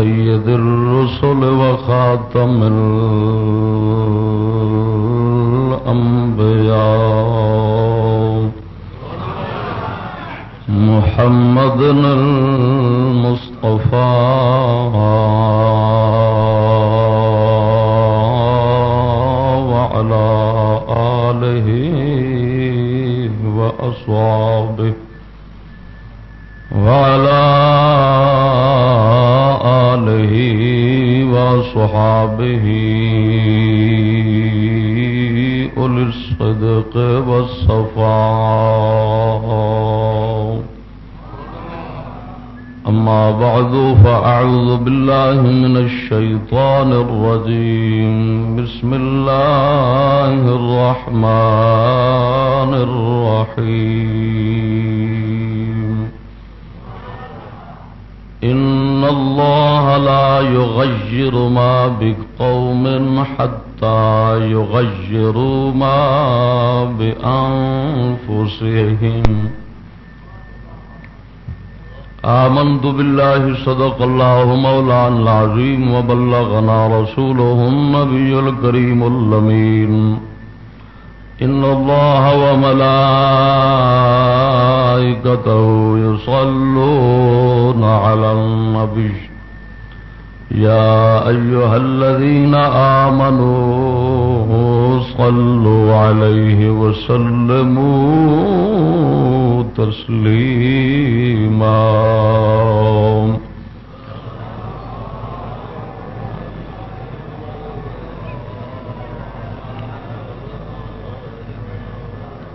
والسلام سيد الرسل وخاتم الأنبياء وصحابه أولي الصدق والصفاء. أما بعد، فأعوذ بالله من الشيطان الرجيم. بسم الله الرحمن الرحيم. إن الله لا يغير ما بقوم حتى يغيروا ما بأنفسهم. آمنت بالله صدق الله مولانا العظيم وبلغنا رسوله النبي الكريم اللمين إن الله وملائكته يصلون على النبي. يا أيها الذين آمنوا صلوا عليه وسلموا تسليما.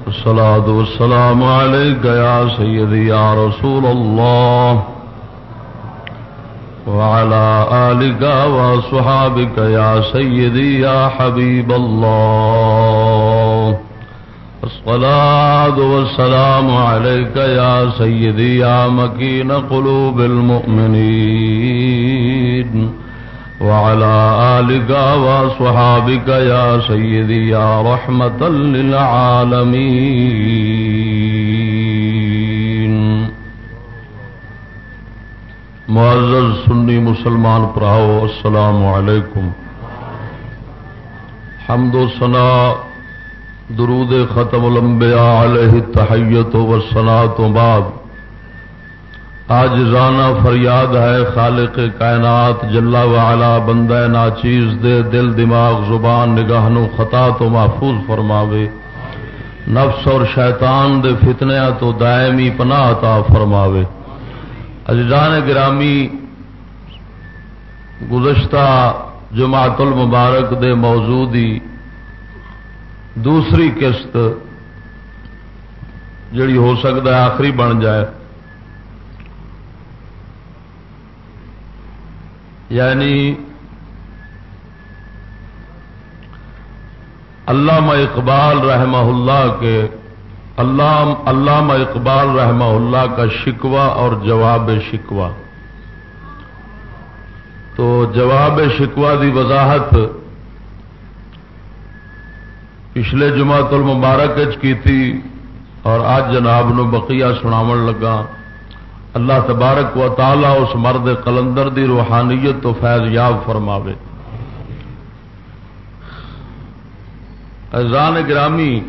الصلاة والسلام عليك يا سيدي يا رسول الله. وعلى آلك وصحابك يا سيدي يا حبيب الله. الصلاة والسلام عليك يا سيدي يا مكين قلوب المؤمنين. وعلى آلك وصحابك يا سيدي يا رحمة للعالمين. معزز سنی مسلمان پراؤ، السلام علیکم۔ حمد و سنا درود ختم الانبیاء علیہ تحیت و سنا تو بعد۔ آج رانا فریاد ہے خالق کائنات جلا والا بندہ ناچیز دے دل، دماغ، زبان، نگاہ نو خطا تو محفوظ فرماوے۔ نفس اور شیطان دے فتنیا تو دائمی پناہ عطا فرماوے۔ عزیزان گرامی، گزشتہ جماعت المبارک دے موجودی دوسری قسط جڑی ہو سکتا ہے، آخری بن جائے۔ یعنی علامہ اقبال رحمہ اللہ کے اللہ علامہ اقبال رحمہ اللہ کا شکوہ اور جواب شکوہ۔ تو جواب شکوہ دی وضاحت پچھلے جمعہ المبارک کی تھی اور آج جناب نو بقیہ سناو لگا۔ اللہ تبارک و تعالی اس مرد قلندر دی روحانیت تو فیض یاب فرماوے۔ ازان گرامی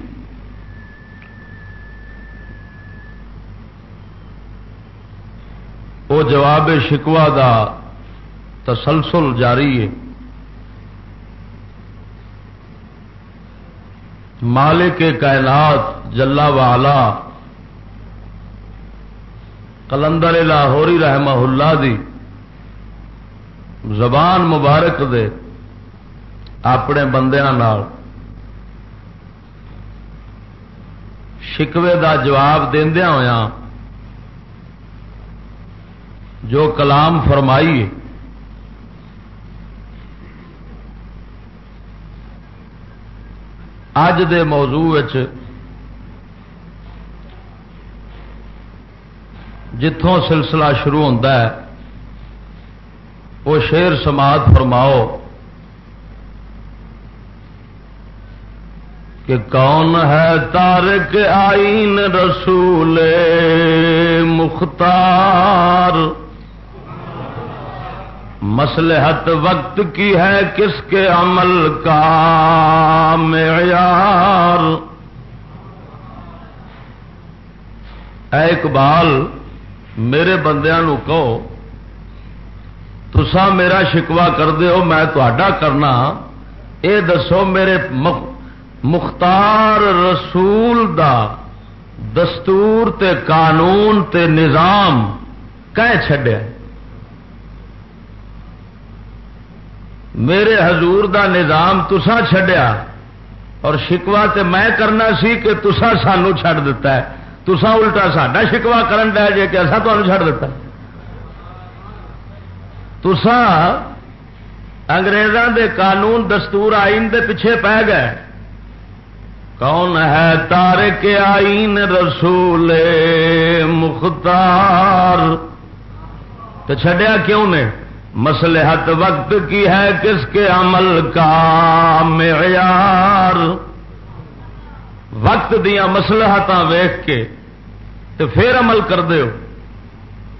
وہ جواب شکوا دا تسلسل جاری ہے۔ مالک کائنات جلا والا کلندر لاہوری رحمہ اللہ دی زبان مبارک دے اپنے بندیا شکوے دا جواب دیا ہوا جو کلام فرمائی اج دے موضوع جتوں سلسلہ شروع ہوتا ہے وہ شیر سماعت فرماؤ کہ کون ہے تارک آئین رسول مختار؟ مسلحت وقت کی ہے کس کے عمل کا معیار؟ اے اقبال، میرے بندیاں کہو تسا میرا شکوا کر ہو، میں تا کرنا۔ اے دسو، میرے مختار رسول دا دستور تے قانون تے نظام کہ چڈیا میرے حضور دا نظام تسا چھڈیا اور شکوا تے میں کرنا سی کہ تسا سانو چھڈ دیتا ہے۔ تسا الٹا ساڈا شکوا کرن دیا جے کہ ایسا تمہیں چھڈ دیتا تسا انگریزاں دے قانون دستور آئین دے پیچھے پہ گئے۔ کون ہے تار کے آئین رسول مختار؟ تو چھڈیا کیوں نے؟ مسلحت وقت کی ہے کس کے عمل کا معیار؟ وقت دیا مسلحت ویخ کے تو پھر عمل کر ہو۔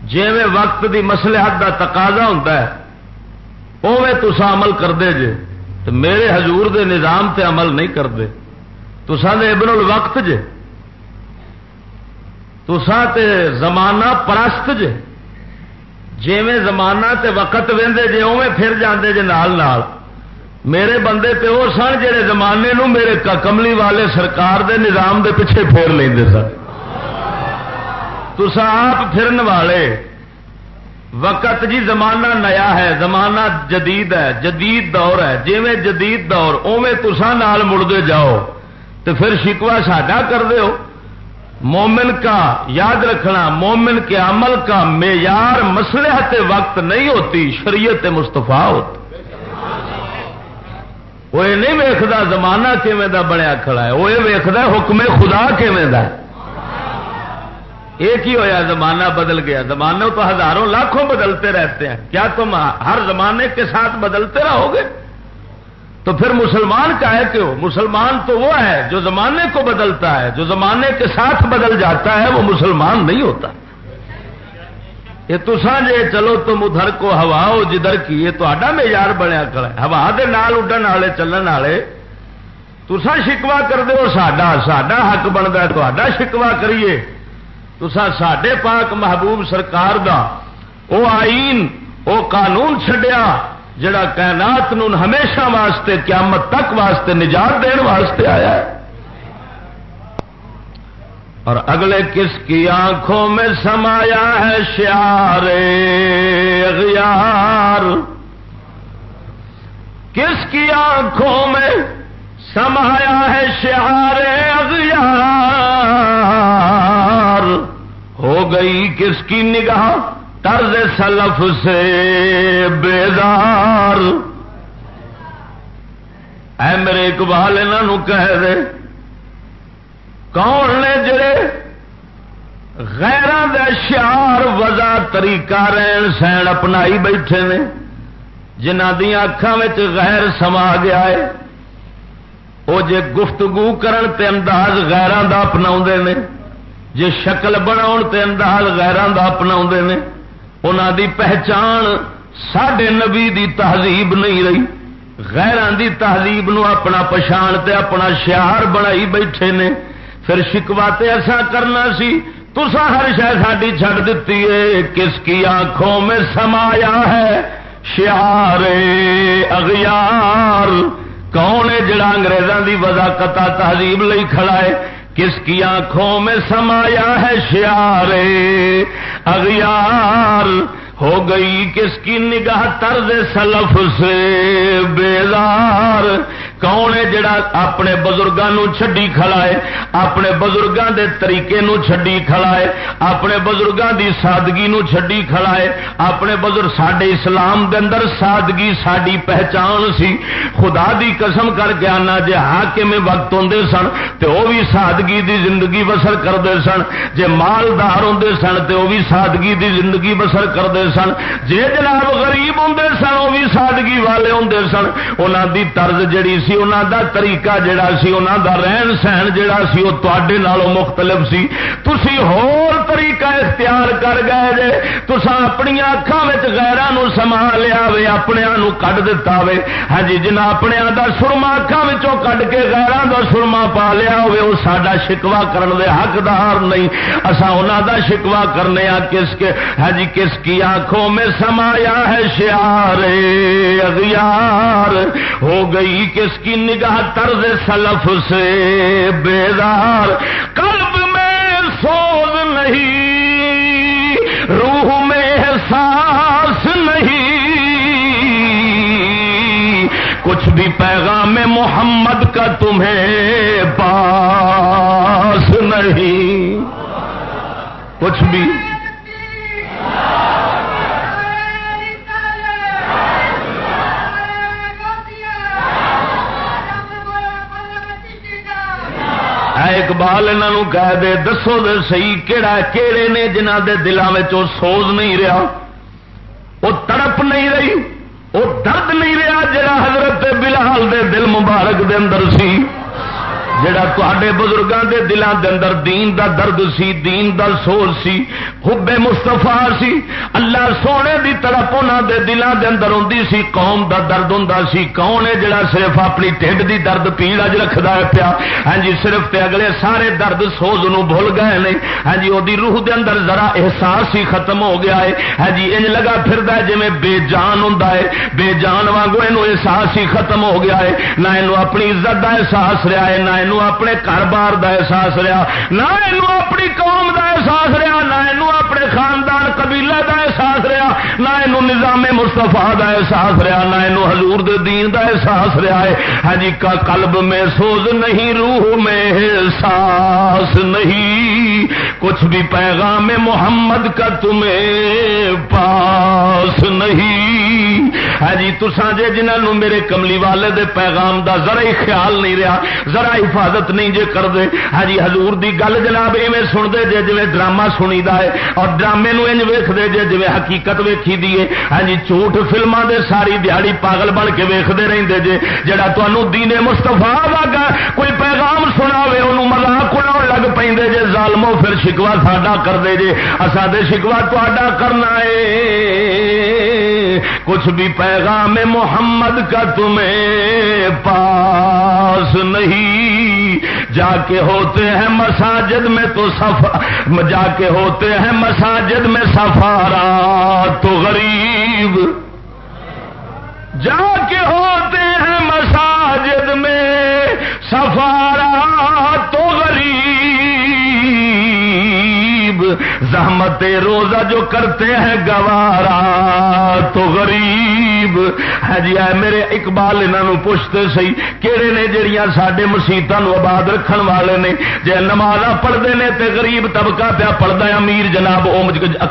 جی وقت دی مسلحت دا تقاضا ہوتا ہے اوے تسا عمل کرتے جے۔ تو میرے حضور دے نظام تے عمل نہیں کرتے تسا دے ابن الوقت جے۔ تسا تے زمانہ پرست جے۔ جیویں زمانہ تے وقت وے جی اوے پھر جاندے جے نال نال۔ میرے بندے تے وہ سن جڑے زمانے نو میرے کملی والے سرکار دے نظام دے پیچھے پھیر لیں سن۔ تسا آپ پھرن والے۔ وقت جی زمانہ نیا ہے، زمانہ جدید ہے، جدید دور ہے۔ جیویں جدید دور اوے تسا نال مڑتے جاؤ۔ تو پھر شکوا ساڈا کر ہو مومن کا یاد رکھنا، مومن کے عمل کا معیار مسلحت وقت نہیں ہوتی، شریعت مستفا ہوتی۔ وہ یہ نہیں ویکتا زمانہ کیویں دا بنیا کھڑا ہے وہ یہ ویکد حکم خدا کیویں دا ایک ہی ہویا زمانہ بدل گیا؟ زمانے تو ہزاروں لاکھوں بدلتے رہتے ہیں۔ کیا تم ہر زمانے کے ساتھ بدلتے رہو گے؟ تو پھر مسلمان کا ہے کیوں؟ مسلمان تو وہ ہے جو زمانے کو بدلتا ہے، جو زمانے کے ساتھ بدل جاتا ہے، وہ مسلمان نہیں ہوتا۔ یہ تو جی چلو تم ادھر کو ہوا ہو جدھر کی، یہ تو معیار بنیا کھڑا ہوا دے نال، اڈن والے، چلن والے۔ تسا شکوا کر دو ساڈا ساڈا حق بنتا ہے تا شکوا کریے۔ تسا سڈے پاک محبوب سرکار دا، او آئین، او قانون چھڈیا۔ جڑا کائنات نو ہمیشہ واسطے قیامت تک واسطے نجات دین واسطے آیا ہے۔ اور اگلے کس کی آنکھوں میں سمایا ہے شیار اغیار کس کی آنکھوں میں سمایا ہے شیار اغیار ہو گئی کس کی نگاہ؟ طرز سلف سے بیدار۔ اے میرے اقبال انہوں کہہ دے۔ کون نے جڑے غیران دے شعار وزا طریقہ رہن سہن اپنائی بیٹھے نے جنہ دیا اکھان غیر سما گیا ہے وہ جے گفتگو کرن تے انداز غیران دا اپنا نے، جے شکل بنا تے انداز غیران دا اپنا نے۔ دی پہچان سڈے نبی دی تہذیب نہیں رہی۔ غیران دی تہذیب نو اپنا پچھان تے اپنا شہار بنائی بیٹھے نے۔ پھر شکوا تے ایسا کرنا سی تسا ہر شہ ساری چڈ دیتی ہے کس کی آنکھوں میں سمایا ہے؟ شہار اغیار۔ کون ہے جڑا انگریزوں دی وضاقت تہذیب لئی کھڑا ہے؟ کس کی آنکھوں میں سمایا ہے شیارے؟ اغیار ہو گئی کس کی نگاہ طرز سلف سے بیدار کون ہے جڑا اپنے بزرگوں چڈی کھڑا ہے؟ اپنے بزرگوں دے طریقے نو چڈی کھڑا ہے؟ اپنے بزرگوں دی سادگی نو چڈی کھڑا ہے؟ اپنے بزرگ سڈے اسلام دے اندر سادگی ساری پہچان سی۔ خدا دی قسم کر کے آنا جی حاکم وقت ہوں سن تو وہ بھی سادگی دی زندگی بسر کرتے سن۔ جے مالدار ہوں سن تو وہ بھی سادگی دی زندگی بسر کرتے سن۔ جے جناب غریب ہوں سن وہ بھی سادگی والے ہوں سن۔ انہوں دی طرز جڑی سی انہوں دا طریقہ جڑا سی انہوں دا رہن سہن جڑا سی، وہ تے نالوں مختلف سی۔ تھی ہور طریقہ اختیار کر گئے جے تسا اپنی اکھان غیران سما لیا وے اپنے کھ دتا وے۔ ہاں جی جنہ اپنے دا سرما اکھان کھ کے غیران دا سرما پا لیا ہوے وہ سڈا شکوا کرن دے حقدار نہیں۔ اصا انہوں دا شکوا کرنے آ کس کے؟ ہاں جی کس کی آنکھوں میں سمایا ہے شیار اغیار ہو گئی کی نگاہ طرز سلف سے بیدار، قلب میں سوز نہیں، روح میں احساس نہیں۔ کچھ بھی پیغام محمد کا تمہیں پاس نہیں۔ کچھ بھی اقبال انہوں کہہ دے دسو دے سی کہڑا کہڑے نے جنہ دے دلوں میں سوز نہیں رہا۔ وہ تڑپ نہیں رہی، وہ درد نہیں رہا جڑا حضرت بلال دے دل مبارک دے اندر سی۔ جڑا تے بزرگوں کے دلان دے اندر دین دا درد سی، دین دا سوز سی، حب مستفا سی، اللہ سونے دی طرف انہوں دے دلان دے اندر ہوں سی، قوم دا درد ہوں سی۔ کون ہے جڑا صرف اپنی ٹھڈ دی درد پیڑ اج رکھتا ہے پیا؟ ہاں جی صرف تے اگلے سارے درد سوز نو بھول گئے نے۔ ہاں جی وہ روح دے اندر ذرا احساس ہی ختم ہو گیا ہے۔ ہاں جی انج لگا پھر جی بے جان ہوں بے جان وانگو یہ احساس ہی ختم ہو گیا ہے۔ نہ یہ اپنی عزت کا احساس رہا ہے، نہ اپنے گھر بار کا احساس رہا نہ یہ اپنی قوم کا احساس رہا نہ یہ اپنے خاندان قبیلے کا احساس رہا نہ یہ نظام مستفا کا احساس رہا نہ یہ حضور دے دین کا احساس رہا ہے ہاں جی کا قلب میں سوز نہیں روح میں احساس نہیں کچھ بھی پیغام محمد کا تمہیں پاس نہیں ہاں جی تسان جے جنہوں میرے کملی والے دے پیغام دا ذرا ہی خیال نہیں رہا ذرا حفاظت نہیں جے کر دے ہاں جی، حضور دی گل جناب ایویں سنتے جے جی ڈرامہ سنی دا ہے اور ڈرامے نو انج ویکھدے جے جی حقیقت ویکھی دیے ہاں جی جھوٹ فلماں دے ساری دیہڑی پاگل بن کے ویکھدے رہندے جے، جڑا تانوں دین مصطفی واگا کوئی پیغام سناوے، اونوں مذاق اڑاون لگ پیندے جے۔ ظالمو پھر شکوا ساڈا کر دے جے۔ اسا دے شکوا تہاڈا کرنا ہے۔ کچھ بھی پیغام محمد کا تمہیں پاس نہیں۔ جا کے ہوتے ہیں مساجد میں تو سفا جا کے ہوتے ہیں مساجد میں سفارا تو غریب۔ جا کے ہوتے ہیں مساجد میں سفارا زحمت روزہ جو کرتے ہیں گوارا تو غریب۔ ہے جی اے میرے اقبال انہوں پوچھتے سی کہڑے نے جڑیاں سڈے مسیطوں آباد رکھن والے نے؟ جی نماز پڑھتے ہیں تو غریب طبقہ پیا پڑھتا ہے، امیر جناب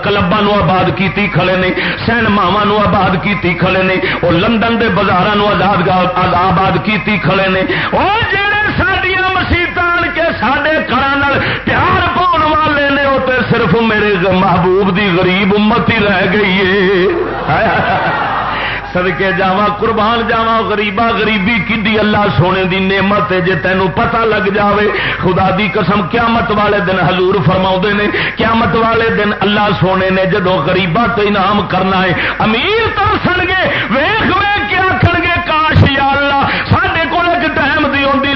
کلبا آباد کی کھڑے نے سینماوا آباد کی کھڑے نے وہ لندن کے بازار آزاد آباد کی کھڑے نے۔ وہ جڑے سڈیا مسیطان کے سڈے گھر پیار پاؤن والے نے وہ تو صرف میرے محبوب دی غریب امت ہی رہ گئی ہے سدکے جا قربان جاوا غریبا غریبی کی اللہ سونے دی نعمت ہے، جے تینوں پتہ لگ جاوے، خدا دی قسم قیامت والے دن حضور فرما نے، قیامت والے دن اللہ سونے نے جدو غریبا تو انعام کرنا ہے، امیر تو سن گے ویخ ویخ کے آخر گے کاش یا اللہ سڈے کول ایک ٹائم دی آتی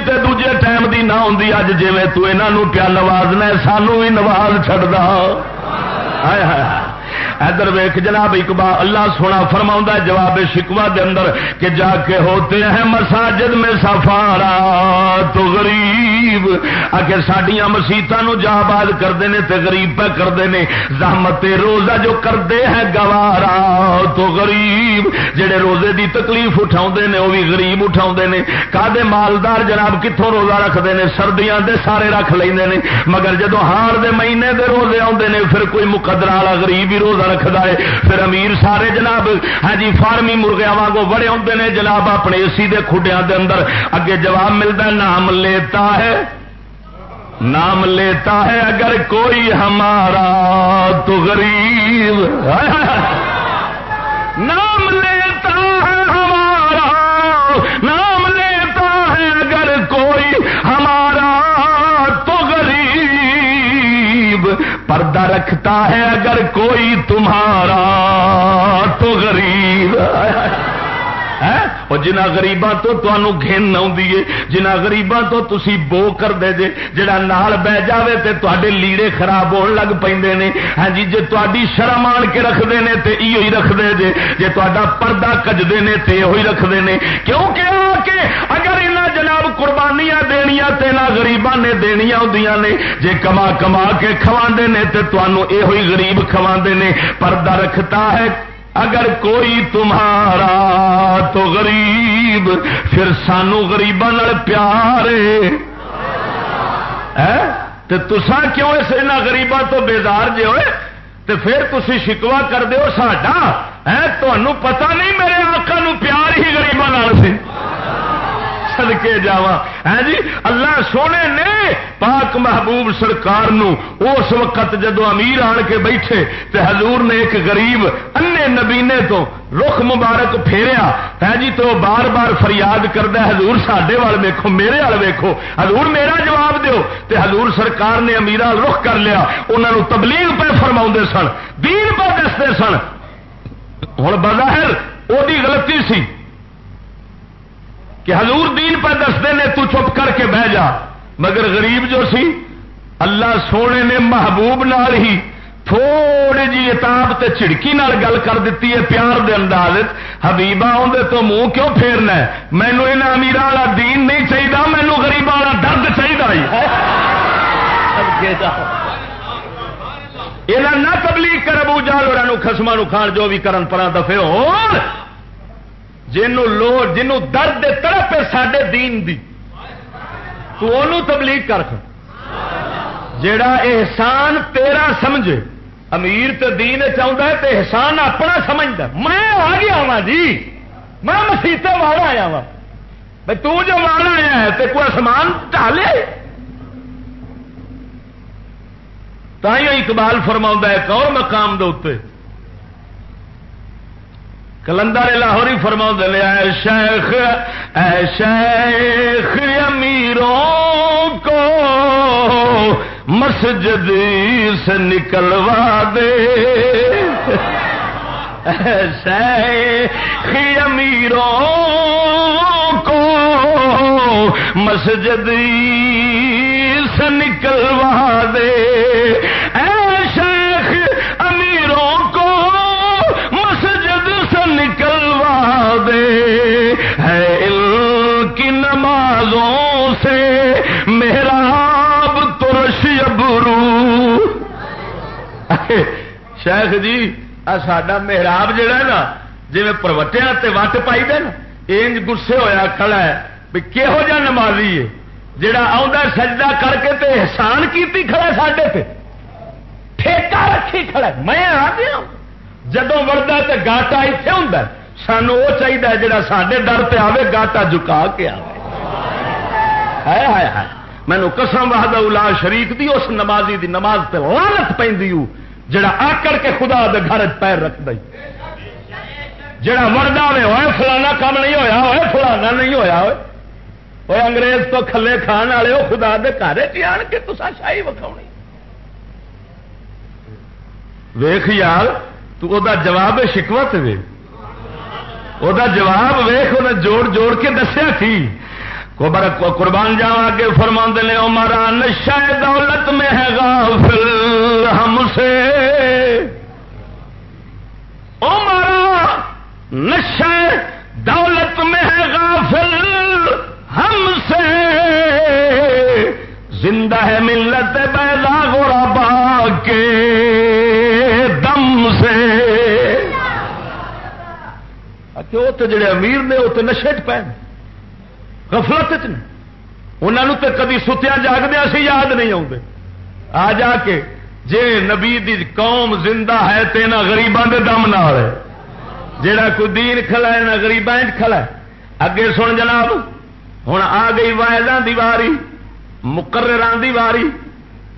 تے اج جی تو پیا نوازنا سانو بھی نواز چڑھتا ادھر ویخ جناب اقبال، اللہ سونا فرما جواب شکوا دے اندر کہ جا کے ہوتے ہیں مساجد میں سفارا تو غریب آگے سڈیا مسیطان جا باد کرتے ہیں تو غریب پہ کرتے ہیں زحمت روزہ جو کرتے ہیں گوارا تو غریب۔ جڑے روزے دی تکلیف اٹھا نے وہ بھی غریب اٹھا نے۔ کدے مالدار جناب کتوں روزہ رکھتے ہیں سردیاں دے سارے رکھ لیں مگر جدو ہار دے مہینے دے روزے آتے ہیں پھر کوئی مقدر والا غریب ہی روزہ رکھتا ہے۔ پھر امیر سارے جناب ہاں جی فارمی مرغیا واگو بڑے ہوتے ہیں جناب، اپنے اے سی کے کھڈیا کے اندر اگے جواب ملتا نام لیتا ہے۔ نام لیتا ہے اگر کوئی ہمارا تو غریب۔ نام لیتا ہے ہمارا۔ نام لیتا ہے اگر کوئی پردہ رکھتا ہے اگر کوئی تمہارا تو غریب۔ ہے ہاں؟ وہ جنہ گریباں تو تمہوں گن آئی جنہ گریباں تو تسی بو کر دے جے، جڑا نال بہ جاوے تے تے لیڑے خراب ہون لگ پے ہاں جی جی تاری شرم آن کے رکھتے ہیں تو یہ رکھتے جے جی تا پردہ کجتے ہیں تو یہ رکھتے ہیں کیونکہ آ کے اگر یہاں جناب قربانیاں دنیا تنا گریباں نے دنیا ہوں نے، جے کما کما کے کھوا نے تو تمہوں یہ غریب کھوا نے۔ پردہ رکھتا ہے اگر کوئی تمہارا تو غریب، پھر سانو گریبان پیار تو تسا کیوں اس غریباں تو بیزار جے ہوئے؟ تو پھر تھی شکوا کر دا ساڈا؟ تمہوں نہیں میرے آقا نو پیار ہی گریباں سے سدکے جا ہے جی اللہ سونے نے پاک محبوب سرکار نو اس وقت جدو امیر آن کے بیٹھے تے حضور نے ایک غریب انے نبینے تو رخ مبارک پھیریا ہے جی تو بار بار فریاد کرتا حضور سڈے وال ویکو میرے وال ویکو حضور میرا جواب دیو تے حضور سرکار نے امیر رخ کر لیا انہوں تبلیغ پہ فرما سن دین پہ دستے سن ہوں بظاہر وہی غلطی سی کہ حضور دین پہ دستے نے تو چپ کر کے بہ جا۔ مگر غریب جو سی، اللہ سونے نے محبوب نال ہی تھوڑی جی اتاب تے چڑکی نال گل کر دیتی ہے پیار دے انداز حبیبا اندر تو منہ کیوں پھیرنا ہے؟ مینو یہاں امیر والا دین نہیں چاہیے مینو گریب والا درد چاہیے یہاں نہ تبلیغ کر ابو جال خسما کھان جو بھی کرن پرا دفے ہو جنوں لو جنوں درد تڑپ ہے سڈے دین دی۔ تو انہوں تبلیغ کر جڑا احسان تیرا سمجھے، امیر تو دین چاہتا ہے تو احسان اپنا سمجھتا میں آ گیا وا جی۔ میں مسیطے والا آیا ہاں۔ وا بھائی تو جو والا آیا ہے تو کوئی آسمان ٹالے۔ تھی اقبال فرما ایک اور مقام دے اتنے کلندر لاہوری فرما دے اے شیخ اے شیخ امیروں کو مسجد سے نکلوا دے۔ شیخ امیروں کو مسجد سے نکلوا دے۔ سے میرا ترش ابرو۔ شیخ جی ساڈا محراب جہا نا جی پروٹیا وٹ پائی دے نا انج گسے ہویا کھڑا ہے بھی کہہو جا نمازی ہے؟ جڑا آ سجدہ کر کے تے احسان کیتی کھڑا ساڈے پہ ٹھیکہ رکھی کھڑا میں آ گیا جدو وڑتا تو گاٹا اتنے ہوں سانو وہ چاہیے جا سڈے در پہ آئے گاٹا جکا کے آئے مینو قسم واہد الا شریف دی، اس نمازی دی نماز پہ لالت پہ جڑا آکڑ کے خدا دے گھر پیر رکھ دئی۔ جڑا مردا ہوئے ہوئے فلانا کام نہیں ہویا ہوئے فلانا نہیں ہویا ہوئے وہ انگریز تو کھلے کھان والے وہ خدا دے گھر آن کے تصا شاہی وکھاؤنی ویخ یار، تو دا جواب شکوت ویخ وہ جواب ویخ انہیں جوڑ جوڑ کے دسیا تھی قربان جاوا کے فرما نے ہمارا نشا دولت میں ہے غافل ہم سے۔ ہمارا نشا دولت میں ہے غافل ہم سے۔ زندہ ہے ملت پیدا گورا کے دم سے۔ کہ وہ تو جڑے امیر نے، وہ تو نشے چ پے گفلت انہوں تو کدی ستیا جاگدیا سی، یاد نہیں آتے آ جا کے جے نبی دی قوم زندہ ہے تو یہاں گریبان کے دم نہ جڑا کوئی دین کھلا ہے نہ گریبان کھلا ہے۔ اگے سن جناب ہوں آ گئی وائدان دی واری مقرران دی واری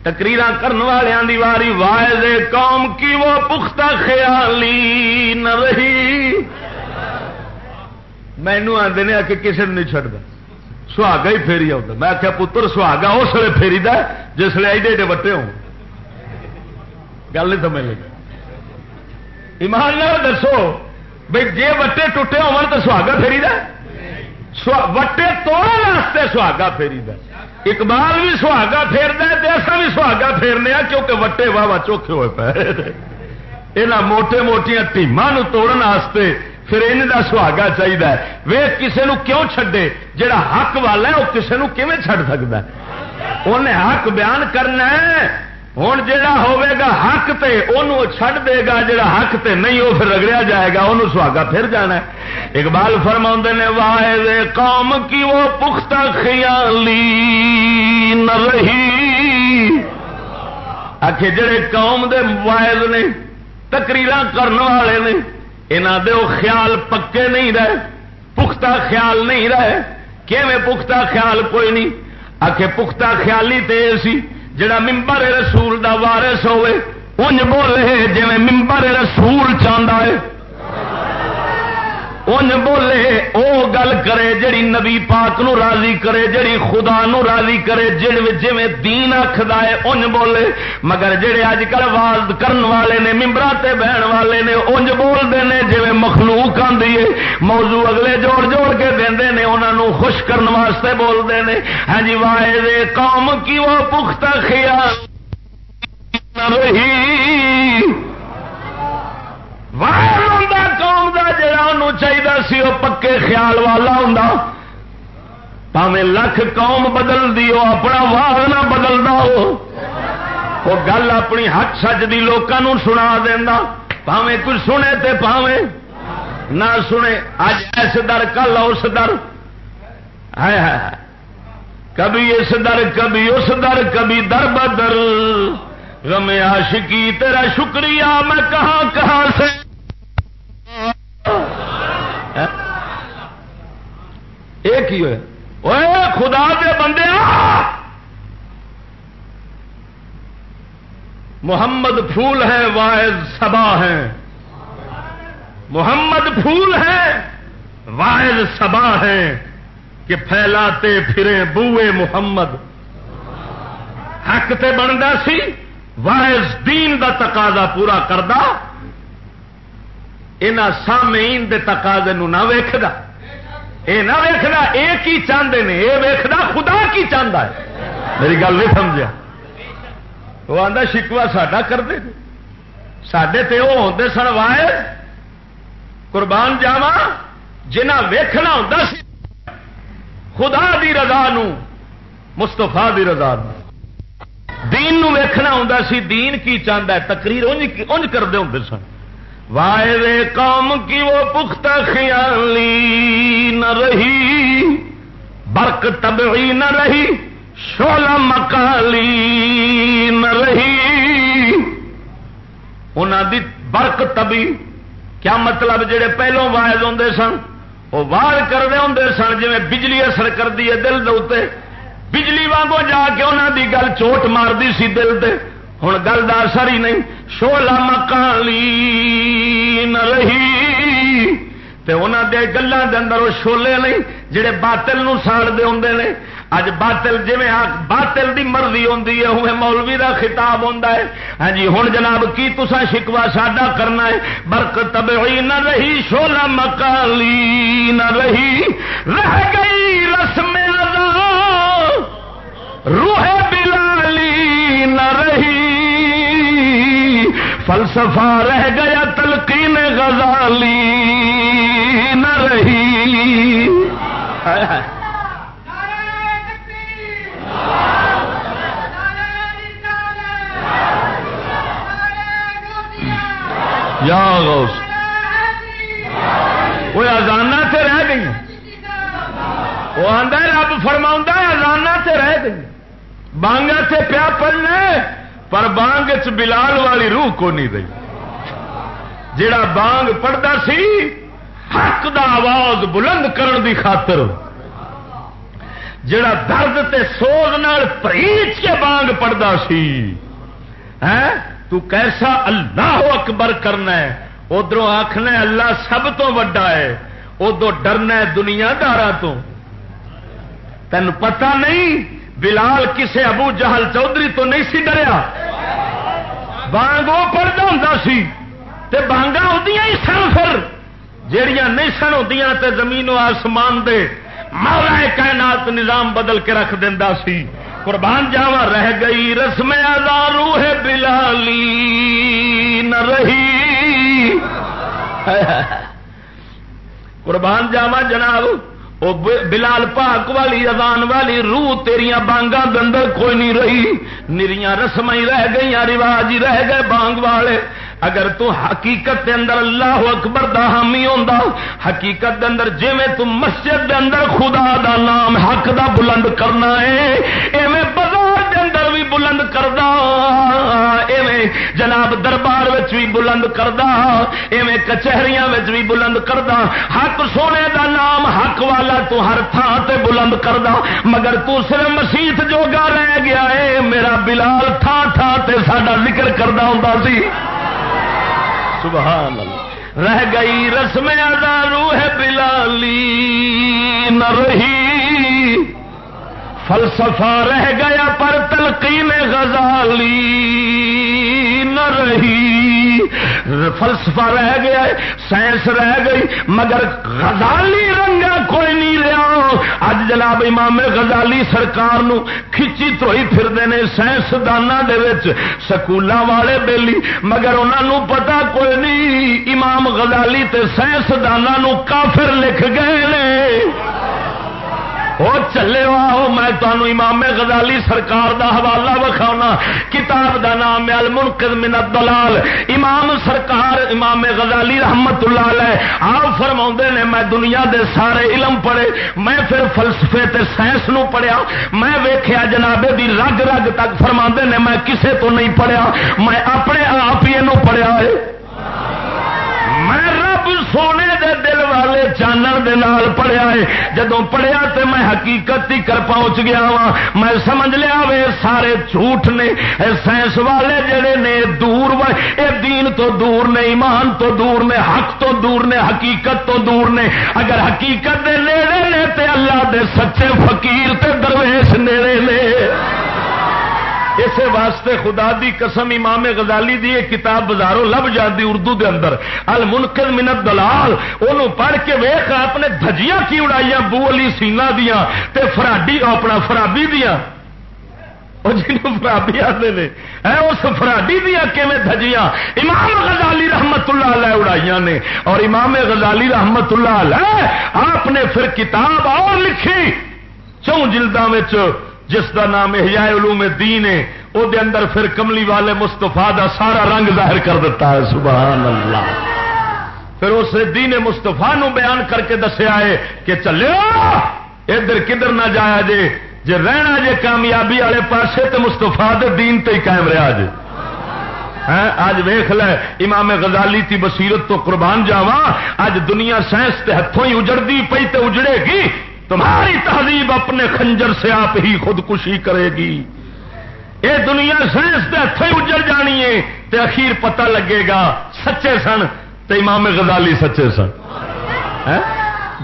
تقریر کرنے والوں دی واری۔ وائز قوم کی وہ پختہ خیالی نہ رہی۔ مینو آدھے کہ کسی نے نہیں چڑھتا سہاگا ہی فیری آتا میں آخیا پتر سہاگا اس ویلے فیری جس ایڈے ایڈے وٹے ہو گل نہیں سمجھ لگی ایمان دسو بھائی جی وٹے ٹوٹے ہو تو سہاگا فیری وٹے توڑنے سہاگا فیری اقبال بھی سہاگا پھیرتا ہے ایسا بھی سہاگا پھیرنے کیونکہ وٹے واہ واہ چوکھے ہوئے پے یہاں موٹے موٹیا ٹیما توڑنے پھر ان کا سہاگا چاہیے وے کسی کیوں چھڈے؟ جڑا حق والا ہے وہ کسی نے کیون چڑ سکتا ہے؟ انہیں حق بیان کرنا ہے۔ ہوں جا گا حق تے انہوں چھڈ دے گا۔ جا حق تے نہیں وہ پھر رگڑیا جائے گا۔ انہوں سہاگا پھر جانا ہے۔ اقبال فرما نے، واحد قوم کی وہ پختہ خیالی نہ رہی۔ آخ جڑے قوم دے واحد نے تکریر کرنے والے نے یہاں دے وہ خیال پکے نہیں رہے، پختہ خیال نہیں رہے۔ کہ پختہ خیال؟ کوئی نہیں۔ آخ پختہ خیالی تے سی، جڑا ممبر رسول دا وارث ہوئے انج بولے جی ممبر رسول چاہتا ہے۔ ان بولے، او گل کرے جڑی نبی پاک نو راضی کرے، جڑی خدا نو راضی کرے جی دین آخد ہے ان بولے۔ مگر جڑے اج کل واز کرن والے نے ممبرا تے بہن والے نے انج بولتے ہیں جی مخلوق آدھی ہے، موضوع اگلے جوڑ جوڑ کے دے نے انہوں خوش کرنے واسطے بولتے ہیں ہاں جی واحد قوم کی وہ پختہ خیال رہی؟ قوم کا جا چاہیے سی وہ پکے خیال والا ہوں پاوے لکھ قوم بدل دی، وہ اپنا واہ نہ بدلتا ہو۔ وہ گل اپنی حق سچ کی لوگوں سنا دینا پاوے کچھ سنے تے پاوے نہ سنے۔ اج اس در، کل اس در۔ ہے کبھی اس در، کبھی اس در، کبھی در بدر۔ غم عاشقی، تیرا شکریہ میں کہاں کہاں سے؟ ایک ہی ہوئے۔ خدا دے بندے محمد پھول ہے واحد سبا ہے محمد پھول ہے واحد سبا ہے کہ پھیلاتے پھرے بوئے محمد۔ حق تے بنتا سی۔ وائز دین دا تقاضا پورا کردا یہاں سامعین دے تقاضے نو نہ ویکھدا۔ اے نہ ویکھدا، اے کی چاہتے ہیں اے ویکھدا، خدا کی چاہتا ہے۔ میری گل نہیں سمجھا وہ آتا شکوا ساڈا کرتے سڈے تے وہ ہوتے سن وائز قربان جاوا جنہ ویکھنا ہوتا سی، خدا دی رضا نو مستفا دی رضا نو۔ دین نو ویکھنا ہوں سی، دین کی چاہتا ہے، تقریر انج کرتے ہوں سن۔ وائے قوم کی وہ پختہ خیالی نہ رہی، برق تبعی نہ رہی شولا مکالی نہ رہی۔ انہوں دی برق تبی کیا مطلب جڑے پہلوں وائز ہوں سن؟ وہ وار کرتے ہوں سن جی بجلی اثر کرتی ہے دل دے بجلی وانگو جا کے انہوں دی گل چوٹ مارتی سی دل دے ہوں گل دا اثر ہی نہیں۔ شولا مکالی نہ رہی۔ تے انہوں دے گلوں دے اندر وہ شولے نہیں، جڑے باطل نو ساڑ دے ہوں نے۔ اج باطل جی باطل دی مرضی ہوندی ہے ہوئے مولوی دا خطاب ہوندا ہے۔ ہاں جی ہن جناب کی تسا شکوا ساڈا کرنا ہے؟ برق تبعی نہ رہی شولا مکالی نہ رہی۔ رہ گئی رسم روح بلالی نہ رہی۔ فلسفہ رہ گیا تلقین غزالی نہ رہی۔ یا غوث، وہ ازانا سے رہ گئی۔ وہ آدھا رب فرما ازانا سے رہ گئی۔ بانگا سے پیا پڑنا پر بانگ چ بلال والی روح کو نہیں رہی؟ جڑا بانگ پڑھتا سی، حق دا آواز بلند کرن دی خاطر۔ جڑا درد تے سوز نال پریچ کے بانگ پڑھتا سی۔ ہاں، تو کیسا اللہ اکبر کرنا ہے؟ ادھر آخنا اللہ سب تو وڈا ہے۔ ادو ڈرنا دنیا دار تو۔ تین پتہ نہیں بلال کسے ابو جہل چودھری تو نہیں سی ڈریا؟ بانگ وہ پڑھتا ہوں سی تے بانگا ادیاں ہی سن پھر۔ جہیا نہیں سن ہوتی تے زمین و آسمان دے مولا کائنات نظام بدل کے رکھ دینا سی۔ قربان جاوا رہ گئی رسم روح بلالی نہ رہی۔ قربان جاوا جناب وہ بلال پاک والی ادان والی، روح تیریا بانگا دندر کوئی نہیں رہی۔ نریاں رسم ہی رہ گئی رواج ہی رہ گئے بانگ والے۔ اگر تو حقیقت دے اندر اللہ اکبر دا حامی ہوندا، حقیقت دے اندر جویں تو مسجد دے اندر خدا دا نام، حق دا بلند کرنا ہے۔ ایویں دے اندر بھی بلند کردا ایویں جناب دربار وچ بھی بلند کردا ایویں کچہریاں وچ بھی بلند کردا۔ حق سونے دا نام حق والا تو ہر تھان تے بلند کردا مگر تو صرف مسیت جوگا رہ گیا ہے میرا بلال تھان تھان تے ساڈا ذکر کردا ہوندا سی۔ سبحان اللہ۔ رہ گئی رسم ادا روح بلالی نہ رہی فلسفہ رہ گیا پر تلقین غزالی نہ رہی۔ فلسفہ رہ گیا، سائنس رہ گئی، مگر غزالی رنگا کوئی نہیں لیا اج جناب امام غزالی سرکار نو کھچی تروئی پھرتے ہیں سائنسدان سکولوں والے بیلی، مگر انہوں پتا کوئی نہیں، امام غزالی تے سائنسدانوں کافر لکھ گئے وہ چلے آؤ میں تمہوں امام غزالی سرکار دا حوالہ وکھاؤنا کتاب دا نام ہے المنقذ من الدلال امام سرکار، امام غزالی رحمت اللہ علیہ، آپ فرما نے، میں دنیا دے سارے علم پڑھے، میں پھر فلسفے تے سائنس نو پڑھیا، میں ویکھیا جنابے دی رگ رگ تک فرما نے، میں کسے تو نہیں پڑھیا، میں اپنے آپ ہی پڑھیا ہے۔ میں رب سونے دے دل والے چانن دے نال پڑھیا ہے۔ جدو پڑھیا تے میں حقیقت ہی کر پہنچ گیا وا میں سمجھ لیا وے سارے جھوٹ نے سائنس والے جڑے نے دور اے دین تو دور نے، ایمان تو دور نے، حق تو دور نے، حقیقت تو دور نے۔ اگر حقیقت دے نیڑے نے تے اللہ دے سچے فقیر تے درویش نیڑے نے۔ اسے واسطے خدا دی قسم امام غزالی دی ایک کتاب بازاروں لب جاتی اردو دے اندر۔ المنکل منت دلال انہوں پڑھ کے ویخ اپنے دجیاں کی اڑائی بو علی سینا دیا تے فراڈی اپنا فرابی دیا فرابی آتے ہیں اس فراڈی دیا کیون دجیاں امام غزالی رحمت اللہ علیہ اڑائی نے۔ اور امام غزالی رحمت اللہ علیہ آپ نے پھر کتاب اور لکھی۔ چون جلدوں جس کا نام علوم دین ہے وہ اندر پھر کملی والے مستفا دا سارا رنگ ظاہر کر دیتا ہے، سبحان اللہ۔ پھر اس دین مستفا نو بیان کر کے دسیا ہے کہ چلو، ادھر کدھر نہ جایا جے جے رہنا جے کامیابی والے پاسے تو مستفا دین تے ہی قائم رہا جے۔ ہاں، اج ویخ لے، امام غزالی تی بصیرت تو قربان جاوا اج دنیا سائنس تے ہاتھوں ہی اجڑتی پی تے اجڑے گی۔ تمہاری تہذیب اپنے خنجر سے آپ ہی خودکشی کرے گی۔ یہ دنیا سائنس کے ہاتھوں اجڑ جانی ہے، تے اخیر پتہ لگے گا، سچے سن تے امام غزالی سچے سن۔ ہاں؟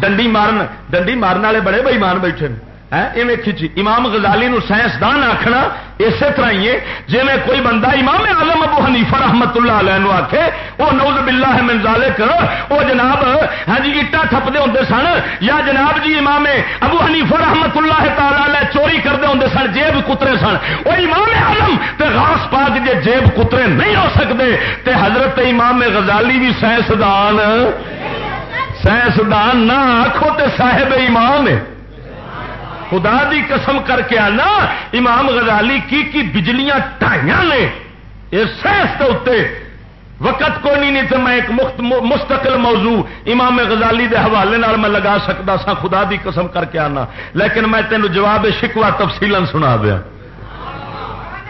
ڈنڈی مارن ڈنڈی مارن والے بڑے بئیمان بیٹھے کھچی، امام غزالی نو سائنسدان آخنا اسی طرح ہی جی میں کوئی بندہ امام آلم ابو حنیفہ رحمت اللہ علیہ نو آخے وہ نوز بلا ہے منظالے کرو وہ جناب ہاں جی اٹا تھپتے ہوں سن، یا جناب جی امام ابو حنیفہ رحمت اللہ تعالی چوری کرتے ہوں سن، جیب کترے سن۔ وہ امام آلم تے غاس پاک جی جیب کترے نہیں ہو سکتے تے حضرت امام غزالی بھی سائنسدان سائنسدان نہ آخو تے صاحب ایمان ہے خدا دی قسم کر کے آنا، امام غزالی کی کی بجلیاں ٹائیاں نے اس اتنے۔ وقت کو نہیں نہیں تو میں ایک مستقل موضوع امام غزالی دے حوالے نال میں لگا سکتا سا خدا دی قسم کر کے آنا۔ لیکن میں تینوں جواب شکوا تفصیل سنا دیا۔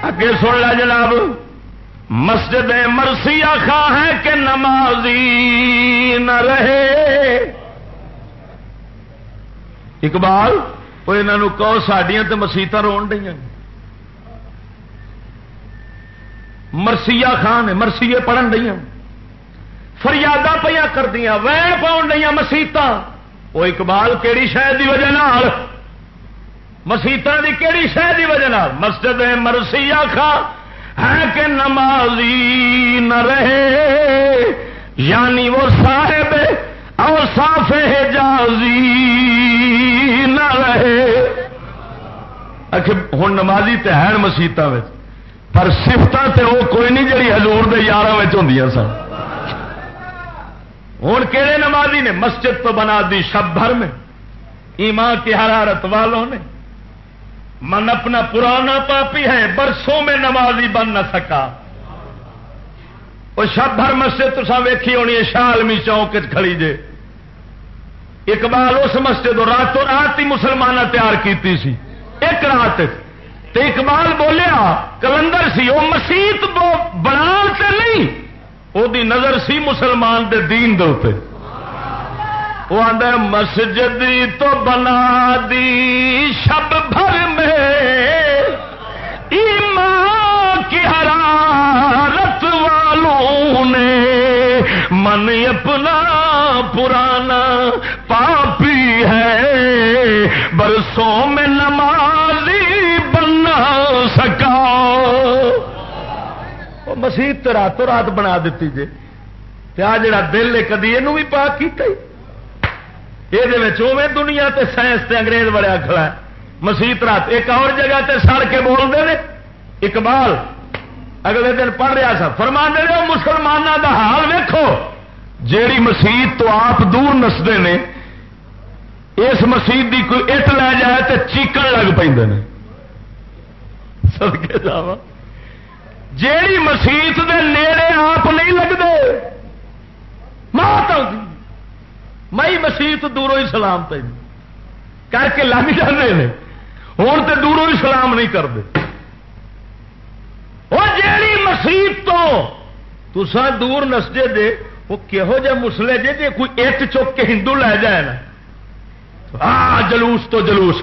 اگے سن لا جناب۔ مسجد مرسی خواہ ہے کہ نمازی نہ رہے۔ اقبال وہ یہاں کہو سڈیا تو مسیت رو دیا مرسیا خان مرسیے پڑھن دیا فریادہ پہ کر دیا وین پاؤن دیا مسیت وہ اقبال کہڑی شہر کی وجہ مسیطا کی کہڑی شہر کی وجہ مسجد مرسیا خان ہے کہ نمازی نہ رہے یعنی وہ صاحب اور صاف حجازی نہ رہے۔ ہوں نمازی تو ہے مسیحت پر سفت وہ کوئی نہیں جی ہزور کے یار ہوں سن۔ ہوں کہڑے نمازی نے؟ مسجد تو بنا دی شب بھر میں۔ ایمان کی حرارت والوں نے۔ من اپنا پرانا پاپی ہے، برسوں میں نمازی بن نہ سکا۔ وہ شب بھر مسجد تو سب ویکھی ہونی ہے شالمی چوک کھڑی جے۔ اقبال اس مسجد راتوں رات ہی مسلمان تیار کیتی سی۔ ایک رات تو اقبال بولیا، کلندر سی وہ مسیت بنا نہیں۔ وہ نظر سی مسلمان دے دین دے وہ آدھا مسجد تو بنا دی شب بھر میں۔ ایمان کی حرارت والوں نے من اپنا پرانا پاپی ہے، برسوں میں نمازی بنا سکا۔ مسیح تو راتوں رات بنا دیتی جی آ جڑا دل ہے، کدی یہ بھی پاک کیا یہ دنیا تے سائنس تے انگریز بڑا کھڑا ہے۔ مسیت رات ایک اور جگہ تے سڑ کے بولتے ہیں اقبال۔ اگلے دن پڑھ رہا سا فرما دے مسلمانوں دا حال ویکو جیڑی مسیت تو آپ دور نستے نے، اس مسیت دی کوئی اٹ لے جائے تو چیکن لگ پہ سدکے جا جیڑی مسیت دے نیڑے آپ نہیں لگتے مات آتی مئی مسیت دوروں ہی سلام پہ کر کے لگ جاتے ہیں ہوں تو دوروں ہی سلام نہیں کرتے وہ جیڑی مسیت تو تسا دور نسجے دے، وہ کہہو جہ مسلے جے جے کوئی ایک چک کے ہندو لے جائے نا۔ آ، جلوس تو جلوس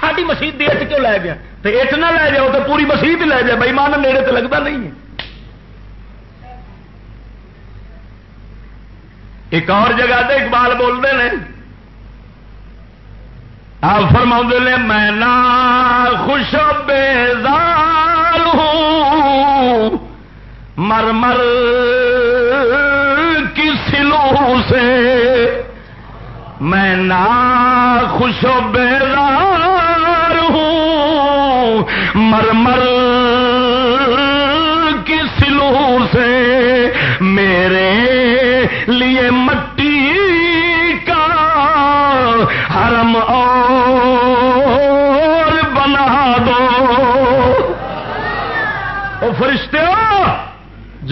ساری مسیت دی اٹ کیوں لے گیا؟ تو اٹ نہ لے جاؤ تو پوری مسیت لے جائے بھائی مان نیڑے تو لگتا نہیں ہے۔ ایک اور جگہ تے اقبال بولتے ہیں آپ فرما نے، میں نہ خوش بیزار ہوں۔ مرمر کی سلو سے میں نا خوش بیزار ہوں۔ مر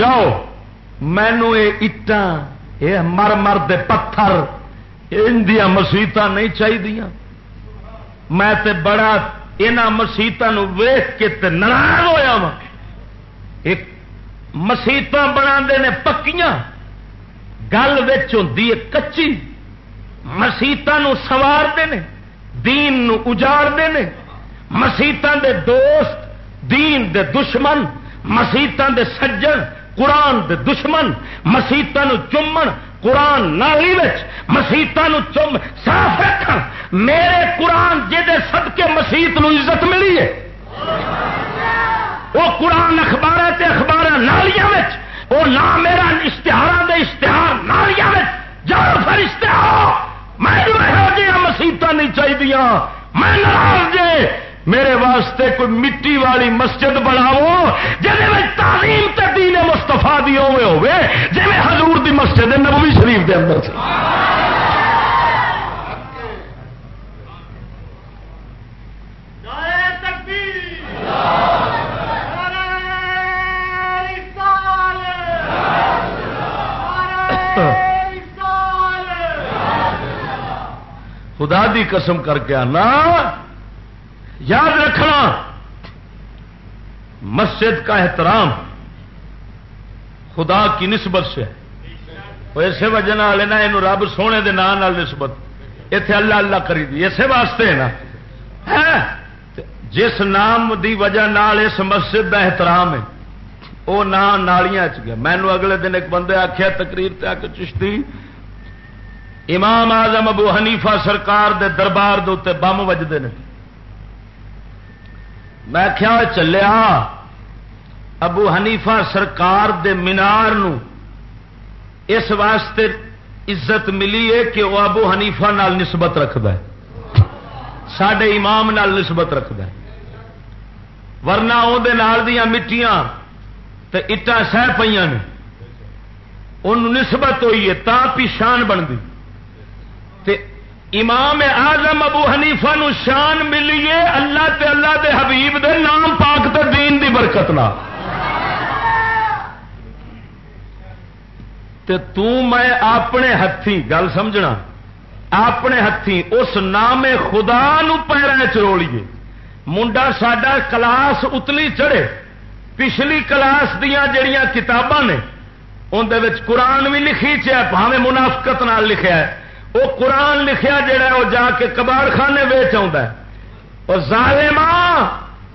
جاؤ مینو یہ اٹا یہ مر مر دے پتھر اندیا مسیت نہیں چاہیے میں تے بڑا یہاں مسیت ویخ کے ناراض ہوا وا ایک مسیت بنا پکیاں گل ہوں کچی مسیتوں سوارتے ہیں دین نو اجاڑتے ہیں مسیتوں دے دوست دین دے دشمن مسیتوں دے سجن قرآن دے دشمن مسیتوں چومن، قرآن نالی مسیتوں چم صاف رکھ میرے قرآن جہد سد مسیت نو عزت ملی ہے۔ وہ قرآن اخبار اخبار نالیاں وہ نہ میرا اشتہار دے اشتہار نالیاں جاؤ پھر اشتہار میں ہاں، یہ نہیں چاہیے میں ناراض جے۔ میرے واسطے کوئی مٹی والی مسجد بناو جہد تعلیم تے دین مستفا دی ہوئے ہوئے جی حضور دی مسجد نبوی شریف دے اندر سے خدا دی قسم کر کے آنا یاد رکھنا، مسجد کا احترام خدا کی نسبت سے اسی وجہ یہ رب سونے دے نام نسبت۔ اتے اللہ اللہ کری دی۔ اسی واسطے ہے نا۔ جس نام دی وجہ نال اس مسجد دا احترام ہے وہ نام نالیاں چ گیا۔ مینو اگلے دن ایک بندے آخیا تقریر تے آ کے چشتی، امام آزم ابو حنیفہ سرکار دے دربار دے بم وجدے ہیں میں کیا چلیا؟ ابو حنیفہ سرکار دے مینار نو اس واسطے عزت ملی ہے کہ وہ ابو حنیفہ نال نسبت رکھد سڈے امام نال نسبت رکھد ورنہ وہ مٹیاں اٹان سہ پہ نسبت ہوئی ہے، تا شان بنتی امام آزم ابو حنیفہ نو شان ملیے اللہ تے اللہ دے حبیب دے نام پاک تے دین دی برکت نہ تو میں اپنے ہاتھی گل سمجھنا؟ اپنے ہاتھی اس نام خدا نو پیروں چرولیے منڈا سڈا کلاس اتلی چڑھے۔ پچھلی کلاس دیا جڑیاں کتاباں نے اندر قرآن بھی لکھی چاہے منافقت نال لکھا ہے۔ وہ قرآن لکھیا جڑا وہ جا کے کباڑ خانے ویچ ظالما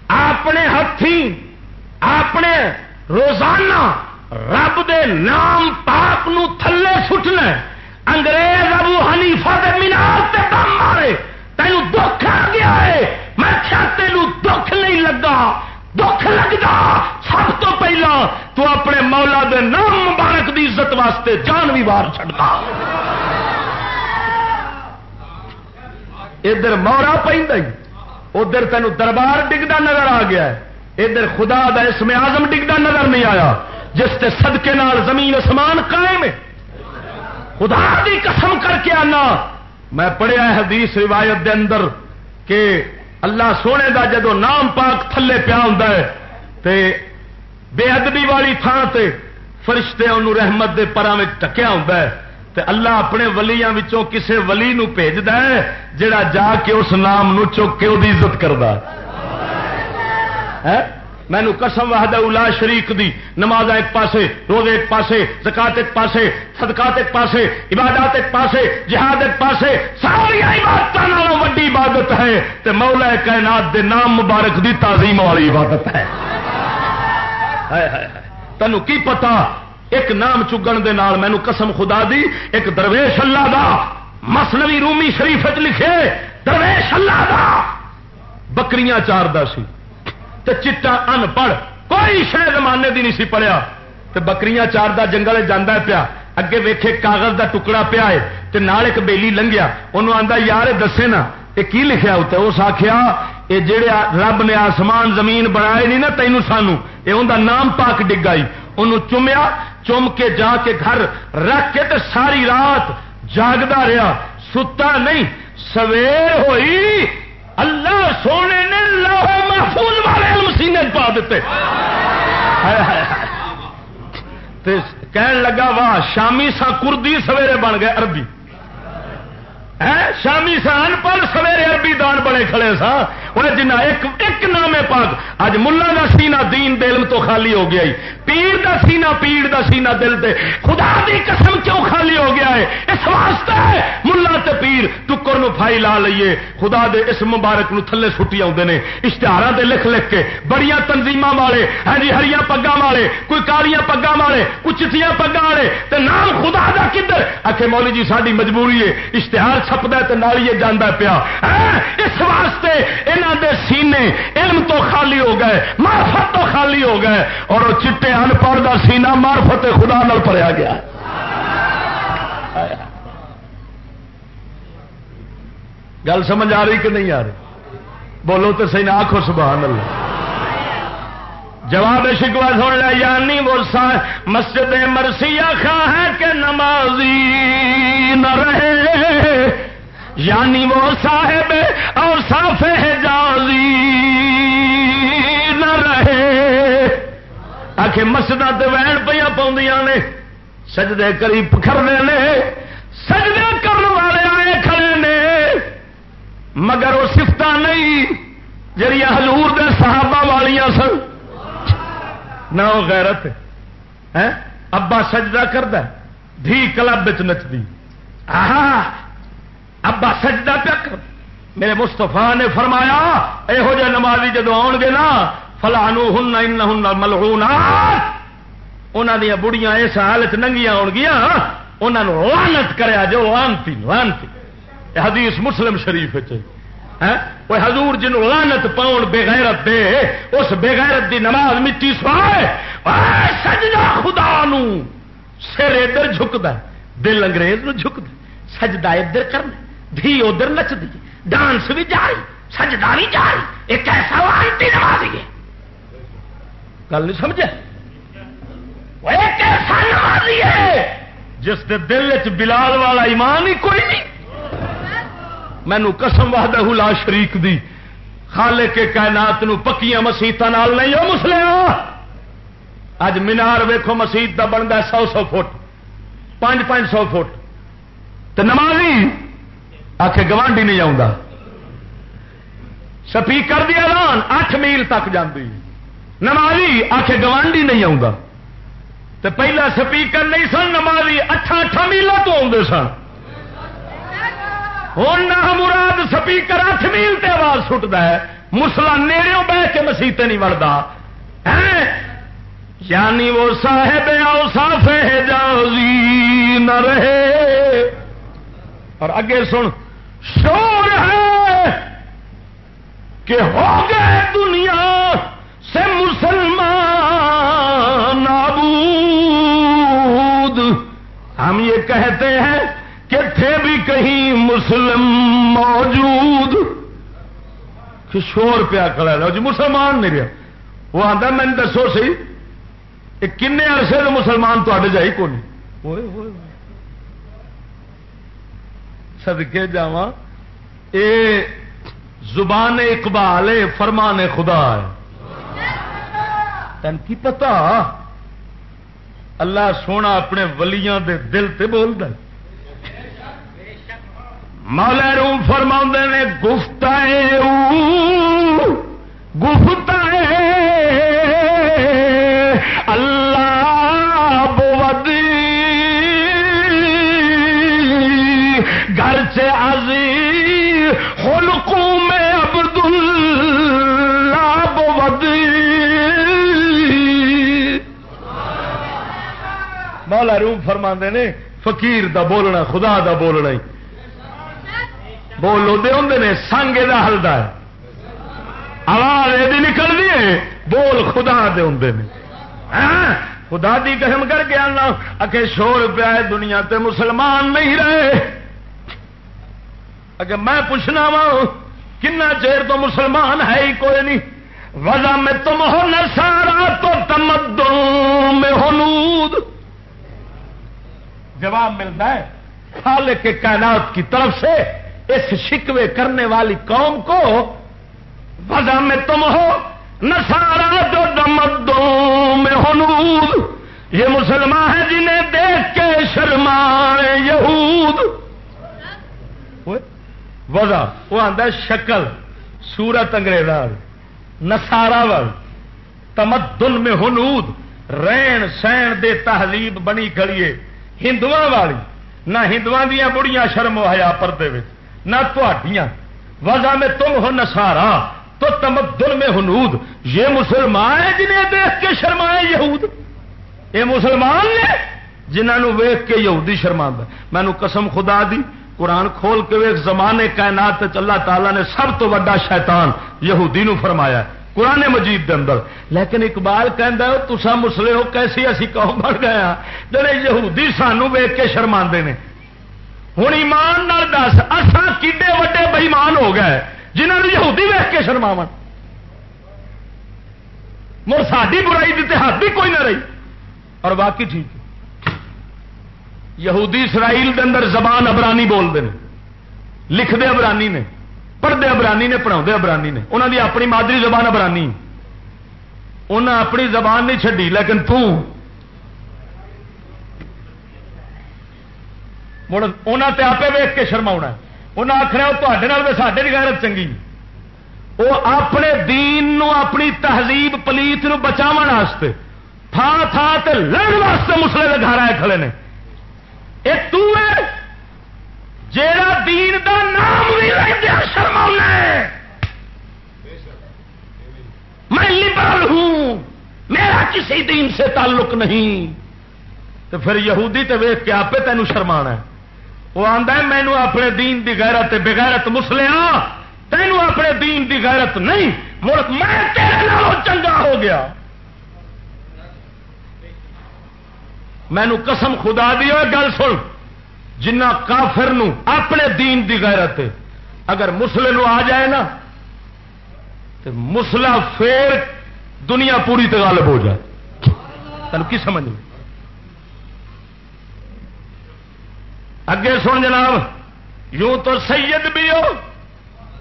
اپنے ہاتھی اپنے روزانہ رب دے نام پاپ نو تھلے سٹنا انگریز ابو حنیفہ دے مینار تے دم مارے۔ تینوں دکھ آ گیا ہے۔ میں کیا تینوں دکھ نہیں لگا۔ دکھ لگتا سب تو پہلا تو اپنے مولا دے نام مبارک دی عزت واسطے جان بھی باہر چڑھتا ادھر مورا پہ ادھر تینوں دربار ڈگتا نظر آ گیا ادھر خدا دا اسم آزم ڈگتا نظر نہیں آیا، جس کے سدکے نال زمین اسمان قائم ہے۔ خدا دی قسم کر کے آنا۔ میں پڑھیا حدیث روایت دے اندر کہ اللہ سونے دا جدو نام پاک تھلے پیا ہوں تے بے ادبی والی تھان تے فرشتے انہوں رحمت دے پرا ٹکیا ہوں تے اللہ اپنے ولیاں وچوں کسے ولی نو بھیجدا ہے، جڑا جا کے اس نام نو چک کے وہ عزت کردا ہے۔ مینو قسم واہد الا شریک دی، نماز ایک پاسے، روزے ایک پاسے، زکات ایک پاسے، صدقات ایک پاسے، عبادات ایک پاسے، جہاد ایک پاسے، ساری عبادت وڈی عبادت ہے۔ تے مولا کائنات دے نام مبارک دی تعظیم والی عبادت ہے۔ تینوں کی پتا ایک نام چگن دے نال مینو قسم خدا دی، ایک درویش اللہ دا۔ مسنوی رومی شریف لکھے، درویش اللہ دا۔ بکریاں چار دا سی تے چٹا ان پڑھ۔ کوئی شہ زمانے دی نہیں سی پڑھیا۔ تے بکریاں چار دا جنگل جانا پیا۔ اگے ویکھے کاغذ دا ٹکڑا پیا ہے تے نال ایک بیلی لنگیا۔ انہوں آندا، یار دسے نا یہ کی لکھیا اتنے اس آخیا یہ جڑے رب نے آسمان زمین بنائے نہیں نا تینوں سانو یہ انہوں نام پاک ڈگائی انہوں چومیا چم کے جا کے گھر رکھ کے تے ساری رات جاگتا رہا، ستا نہیں، سویر ہوئی اللہ سونے نے لوہے محفوظ والے مسینے پا دیتے۔ کہن لگا، واہ، شامی سا کردی سویرے بن گئے عربی۔ شامی سان پڑھ سویرے عربی دان بڑے کھڑے سا۔ جنا ایک ایک نام پاک۔ اج ملا کا سینا دین دل تو خالی ہو گیا پیر دا سینا پیڑ دا سینا دل دے خدا دی قسم کیوں خالی ہو گیا ہے؟ اس واسطے ملا تے پیر، ٹکر نو پھائی لا لئیے خدا دے اس مبارک نو تھلے سٹی آتے ہیں اشتہار دے لکھ لکھ کے۔ بڑیاں تنظیم والے ہاں جی ہریاں پگا والے، کوئی کالیاں پگا والے، کوئی چٹیاں پگا والے۔ تے نام خدا دا کدھر؟ آخے مولی جی ساری مجبوری ہے۔ اشتہار چھپتا ہے تو نالیے جانا پیا۔ اس واسطے یہاں دے سینے علم تو خالی ہو گئے مارفت تو خالی ہو گئے، اور وہ چٹے ان پڑھ کا سینا مارفت خدا نال پڑیا گیا۔ گل سمجھ آ رہی کہ نہیں آ رہی؟ بولو تو سی نہ آخو سبحان اللہ۔ جواب شکوا سن لیا یعنی وہ مسجد مرسی خواہ ہے کہ نمازی نہ رہے۔ یعنی وہ صاحب اور صاف حجازی نہ رہے۔ آخ مسجد وین پہ پاؤں نے۔ سجدے قریب کھڑے نے۔ سجدے کرنے والے آئے کھڑے نے۔ مگر وہ سفت نہیں جہیا ہلور دے صحابہ والیاں سن۔ نہ وہ غیرت ابا سجدہ کرد دھی کلب نچتی ابا سجدہ پیا کر۔ میرے مستفا نے فرمایا یہو جہ نمازی جدو آن گے نا فلانو ہن ہن ملہون انہوں دیا بڑیاں اس حالت ننگیاں آن گیا انہوں لانت کریا جو لانتی لانتی حدیث مسلم شریف وہ حضور جنوں لانت پاؤن بےغیرت دے، اس بےغیرت دی نماز مٹی سوائے سجدہ خدا نو۔ سر ادھر جھکتا دل انگریز نو جھکتا سجدہ ادھر کرنا دھی ادھر نچتی ڈانس بھی جاری، سجدہ بھی جاری، ایک ایسا وانتی نمازی ہے۔ گل نہیں سمجھا وہ ایک ایسا نمازی ہے، جس کے دل چ بلال والا ایمان ہی کوئی نہیں۔ مینو قسم وحدہ لا شریک دی۔ خالے کے کائنات نو پکیاں مسیطا نال نہیں ہو مسلم! اج مینار ویکو مسیت کا بنتا سو سو فٹ، پانچ پانچ سو فٹ۔ تو نمازی؟ آخ گوانڈی نہیں آتا سپیکر دی اعلان اٹھ میل تک جاتی نمازی؟ آخ گوانڈی نہیں آتا تو پہلا سپیکر نہیں سن، نمازی اٹھا اٹھا میلوں تو آتے سن۔ ہوں نہ مراد سپیکر اٹھ میل تے آواز سٹتا ہے، مسلا نیڑوں بہ کے مسیطے نہیں وڑتا یعنی وہ صاحب اوساف جازی نہ رہے۔ اور اگے سن، شور ہے کہ ہو گئے دنیا سے مسلمان نابود۔ ہم یہ کہتے ہیں کہیں مسلم موجود۔ شور پیا کھڑا لو جی مسلمان نہیں رہا۔ وہ آتا میں دسو سی کن عرصے کے مسلمان تے جائی کو نہیں سدکے جا اے زبان اقبال فرمان خدا ہے۔ تین کی پتا؟ اللہ سونا اپنے ولیاں دے دل تے بول دے مولا روم فرما نے، گفتا گفتا اللہ بود گھر سے عزی خلقوں میں عبد اللہ بود مولا روم فرما نے، فقیر دا بولنا، خدا دا بولنا ہی۔ بول دے ہوں نے سنگ یہ ہلدا ہے۔ آواز یہ نکلتی ہے، بول خدا دے ہوں نے۔ ہاں، خدا دی قسم کر کے آنا اکے شور پیا دنیا تے مسلمان نہیں رہے۔ اگر میں پوچھنا وا کنا چیر تو مسلمان ہے ہی کوئی نہیں۔ وزا میں تم ہو نسارا تو تمدوں میں ہنود جواب ملتا ہے، خالق کے کائنات کی طرف سے۔ اس شکوے کرنے والی قوم کو وزا میں تم ہو نسارا جو دمدوں میں ہنود یہ مسلمان ہے جنہیں دیکھ کے شرما یہود۔ وزا وہ آتا شکل سورت انگریزا نسارا وال تمدن میں ہنود رین سین دے تہذیب بنی کھڑیے ہندو والی، نہ ہندو دیا بڑیاں شرم ہیا پردے میں نہ وزا میں تم ہو نسارا تو تمدن میں ہنود یہ مسلمان ہے جنہیں دیکھ کے شرمائے یہود یہ مسلمان نے جنہوں ویخ کے یہودی شرما مینو قسم خدا دی قرآن کھول کے ویخ زمانے کائنات اللہ تعالیٰ نے سب تو وا شیطان یہودی نو فرمایا قرآن مجید دے اندر لیکن اقبال کہہ تسا مسلے ہو کیسی اسی قوم بڑھ گیا جڑے یہودی سانو ویخ کے شرما نے ہوں ایمان دس اصا کڈے وڈے بئیمان ہو گئے؟ جنہوں نے یہودی ویخ کے شرماو مر ساری برائی کی حد بھی کوئی نہ رہی۔ اور باقی ٹھیک یہودی اسرائیل دے اندر زبان ابرانی بولتے ہیں لکھتے ابرانی نے پڑھتے ابرانی نے پڑھا ابرانی نے۔ انہوں دی اپنی مادری زبان ابرانی انہیں اپنی زبان نہیں چڈی لیکن تو مڑ انہوں آپ ویخ کے شرما انہیں آخر تے ساڈے کی غیرت چنگی وہ اپنے دین نو اپنی تہذیب پلیت نو بچاو واسطے تھان تھان لڑ واسطے مسلے کے گھر آئے کھڑے نے یہ جیڑا دین دا نام بھی شرما میں لبرل ہوں میرا کسی دین سے تعلق نہیں تو پھر یہودی تے ویخ کے آپ تینوں شرما ہے وہ آتا ہے، مینو اپنے دین دی غیرت بغیرت مسلیا تینوں اپنے دین دی غیرت نہیں، ملک میں تیرے چنگا ہو گیا۔ مینو قسم خدا دی گل سن، جنہ کافر نو اپنے دین دی غیرت اگر مسلے نو آ جائے نا تو مسلا پھر دنیا پوری غالب ہو جائے۔ تین کی سمجھ اگے سن جناب، یوں تو سید بھی ہو،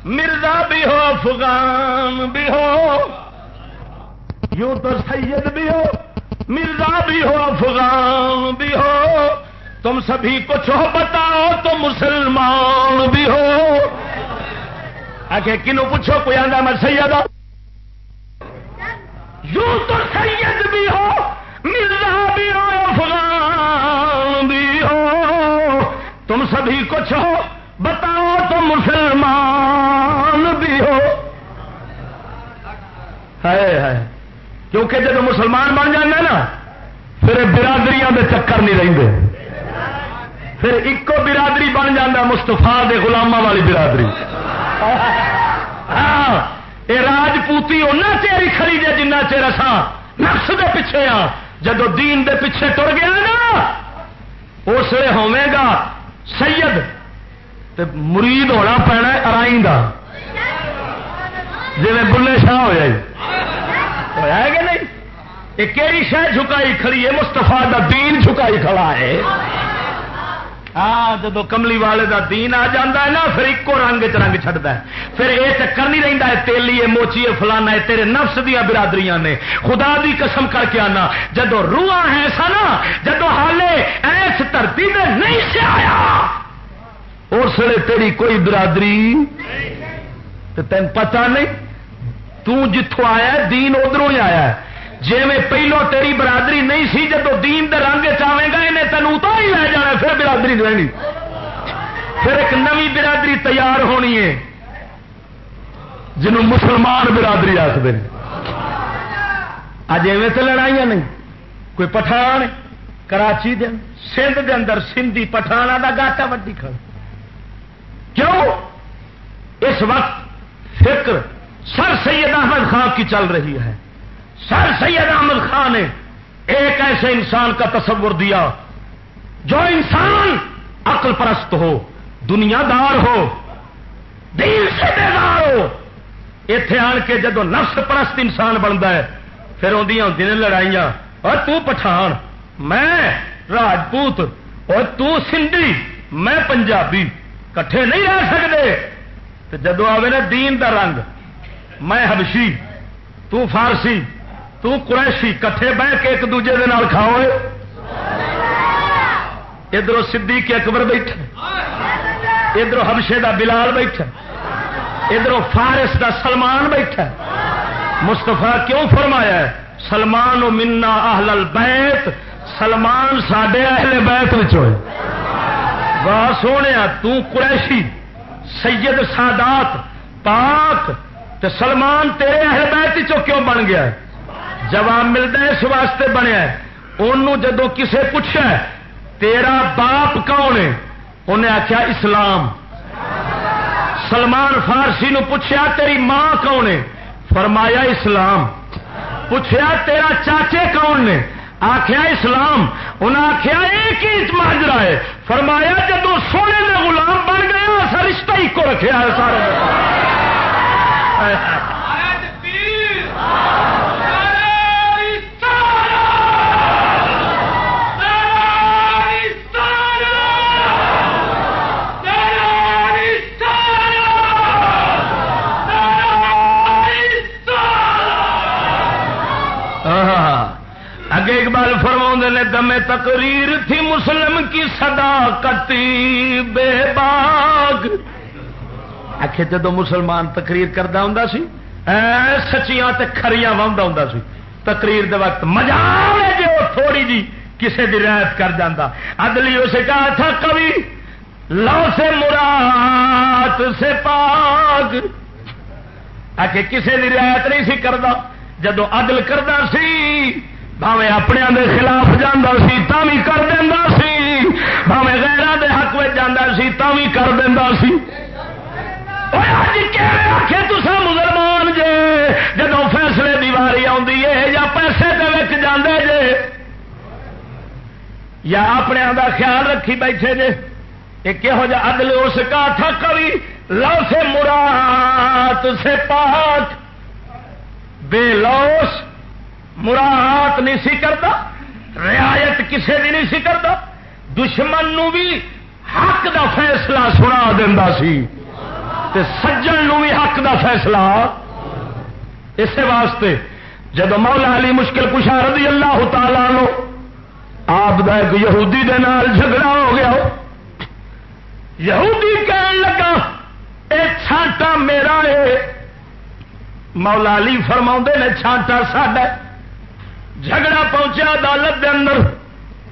مرزا بھی ہو افغان بھی ہو۔ یوں تو سید بھی ہو، مرزا بھی ہو افغان بھی ہو۔ تم سبھی کچھ ہو، بتاؤ تو مسلمان بھی ہو۔ آگے کنو پوچھو، کوئی آدھا میں سید ہاں؟ یوں تو سید بھی ہو، مرزا بھی ہو افغان تم سبھی کچھ ہو، بتاؤ تو مسلمان بھی ہو۔ ہے ہے کیونکہ جب مسلمان بن جانا نا، پھر برادری دے چکر نہیں رہتے پھر ایک برادری بن جانا مستفا دے گلاموں والی برادری۔ ہاں یہ راجپوتی انہیں چیر کھڑی جائے جنہ چیر اصا نقص دے پیچھے ہاں۔ جب دین دے پیچھے تر گیا نا، اس لیے ہوے گا سید مرید ہونا پینا ارائی کا جی بلے شاہ ہوا ہوا ہوا کہ نہیں؟ یہ کہڑی شہ جھکائی کھڑی ہے مستفا کا دین جھکائی کھڑا ہے۔ ہاں جب کملی والے دا دین آ جاتا ہے نا، پھر ایک رنگ چ رنگ چڑھتا ہے۔ پھر یہ چکر نہیں رہتا ہے، تیلی ہے موچی ہے فلانا ہے تیرے نفس دیا برادری نے۔ خدا دی قسم کر کے آنا۔ جدو روح ہے سا نا جدو حالے ایس دھرتی میں نہیں سے آیا۔ اس لیے تیری کوئی برادری؟ تین پتہ نہیں تتوں آیا دین ادھروں ہی آیا جی میں پہلو تیری برادری نہیں سی جب دین دے رنگ چاہے گا، انہیں تین اتو ہی لے جانا، پھر برادری رہنی پھر ایک نوی برادری تیار ہونی ہے، جنہوں مسلمان برادری آخر اج ایویں تو لڑائیاں نہیں، کوئی پٹھان کراچی دن سندھ دے اندر، سندھی پٹھانا کا گاٹا وڈی کھڑ کیوں؟ اس وقت فکر سر سید احمد خان کی چل رہی ہے۔ سر سید احمد خان نے ایک ایسے انسان کا تصور دیا جو انسان عقل پرست ہو دنیا دار ہو، دل سے بیدار ہو۔ اتے آن کے جدو نفس پرست انسان بنتا ہے، پھر اندیاں دن لڑائیاں، اور تو پٹھان، میں راجپوت، اور تو سندھی، میں پنجابی، کٹھے نہیں رہ سکتے جدو آئے نا دین دا رنگ، میں ہبشی تو فارسی تو قریشی کٹھے بہ کے ایک دوجے دے کھاؤ ادھر سدھی کے اکبر بیٹھے ادھر ہبشے دا بلال بیٹھا ادھر فارس دا سلمان بیٹھا مستفا کیوں فرمایا ہے؟ سلمان و منا اہل البیت، سلمان سڈے اہل بیت ہوئے واہ سونے تو قریشی، سید سادات، پاک تو سلمان تیرے اہل بیت چو کیوں بن گیا ہے؟ جواب ملتا ہے اس واسطے بنیا انہوں جدو کسے پوچھا تیرا باپ کون ہے؟ انہیں آخیا اسلام۔ سلمان فارسی نو پوچھا تیری ماں کون ہے؟ فرمایا، اسلام۔ پوچھا تیرا چاچے کون نے؟ آخیا اسلام۔ انہیں آخیا ایک ہی ماجرا ہے۔ فرمایا جدو سونے میں غلام بن گیا رشتہ ہی کو رکھا ہے سارے۔ نے دمے تقریر تھی مسلم کی صداقت، بے باغ آخ جدو مسلمان تقریر کرتا ہوں سی سچیاں کھریاں وہدا ہوں سی، تقریر دے وقت مزہ جی وہ تھوڑی جی کسی کی رعایت کر جانا ادلی اسے کہا تھا، کبھی لو سے مراد سے پاگ۔ آ کے کسی کی رعایت نہیں سی کرتا جدو عدل کرتا سی بھاوے اپنے دے خلاف جانا سی تا بھی کر دینا سی۔ بھاوے گہرا دے حق میں جانا سی تا بھی کر دینا سی۔ آخ تسا مسلمان جے؟ جدو فیصلے کی واری آ یا پیسے دے جے؟ یا اپنے کا خیال رکھی بیٹھے جے؟ ایک یہو جا عدل اس کا تھا کبھی؟ لو سے مراد سے پاک۔ بے لوس مرات نہیں سی کرتا، رعایت کسے بھی نہیں سی کرتا، دشمن نو بھی حق دا فیصلہ سنا دینا سی تے سجن نو بھی حق دا فیصلہ۔ اسی واسطے جب مولا علی مشکل کشا رضی اللہ تعالی لو آپ ایک یہودی دے نال جھگڑا ہو گیا، یہودی کہن لگا، اے چھانٹا میرا ہے مولا علی فرما نے، چھانٹا ساڈا جھگڑا پہنچا عدالت دے اندر،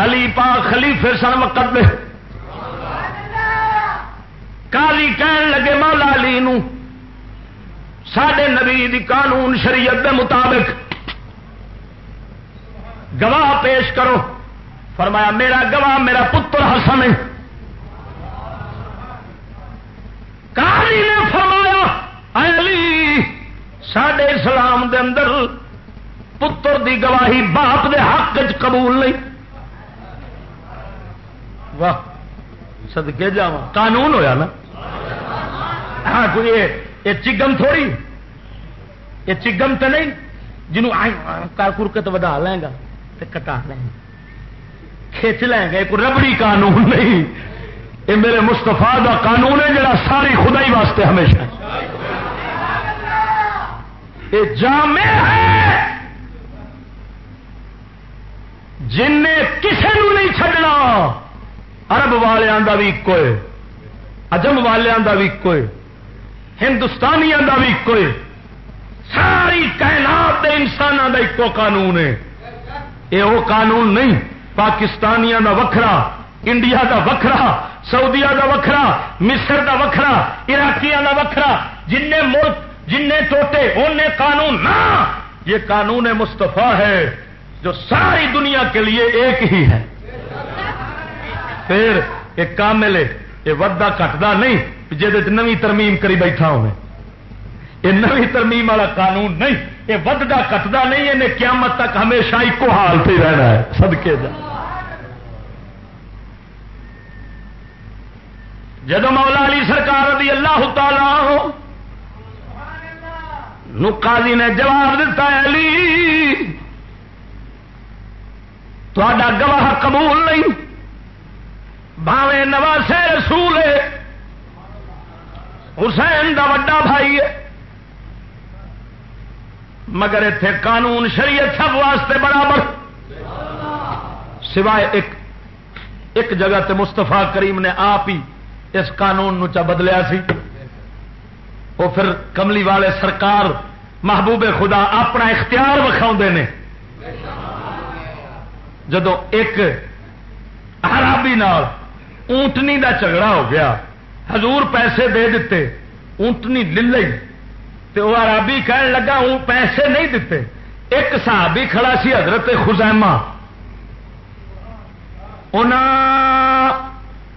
علی پا خلیفے سن مقدمے کالی کہن لگے، مولا علی نو سڈے نبی دی قانون شریعت دے مطابق گواہ پیش کرو۔ فرمایا، میرا گواہ میرا پتر حسن ہے۔ کالی نے فرمایا علی سڈے اسلام دے اندر پتر دی گواہی باپ دے حق چ قبول نہیں۔ واہ سدکے جا قانون ہویا نا۔ ہاں کوئی یہ چگم تھوڑی۔ یہ چگم تو نہیں جنوب کر کے تو ودا لیں گا کٹا لیں گا کھچ لیں گے کوئی ربڑی قانون نہیں۔ یہ میرے مستفا کا قانون ہے، جڑا ساری خدائی واسطے ہمیشہ یہ جامع ہے۔ جن نے کسی نہیں چڈنا ارب والوں کا بھی ایک اجم والوں کا بھی ایک ہندوستانیاں کا بھی ایک ساری کائنات انسانوں کا ایکو قانون ہے۔ یہ وہ قانون نہیں، پاکستانیاں کا وکھرا، انڈیا کا وکھرا سعودیا کا وکھرا، مصر کا وکھرا عراقیہ کا وکھرا جن ملک جن ٹوٹے ان قانون نہ۔ یہ قانون مستفا ہے۔ جو ساری دنیا کے لیے ایک ہی ہے۔ پھر یہ کامل یہ ودا کٹتا نہیں جی نوی ترمیم کری بیٹھا ہو یہ نوی ترمیم والا قانون نہیں، یہ ودتا کٹتا نہیں، انہیں قیامت تک ہمیشہ ایک حال پہ رہنا ہے سدکے جا جب مولا علی سرکار رضی اللہ تعالی قاضی نے جواب دیتا ہے، علی! تا گواہ قبول نہیں۔ بھاوے نواسے رسول ہے۔ حسین دا وڈا بھائی ہے۔ مگر اتے قانون شریعت سب واسطے برابر۔ سوائے ایک ایک جگہ تے مستفا کریم نے آپ ہی اس قانون نو چا بدلیا سی۔ وہ پھر کملی والے سرکار محبوب خدا اپنا اختیار وکھاؤ نے۔ جدو ایک حرابی نال اونٹنی دا جھگڑا ہو گیا حضور پیسے دے دیتے اونٹنی لے تو وہ عربی کہن لگا وہ پیسے نہیں دیتے ایک صحابی کھڑا سی حضرت خزیمہ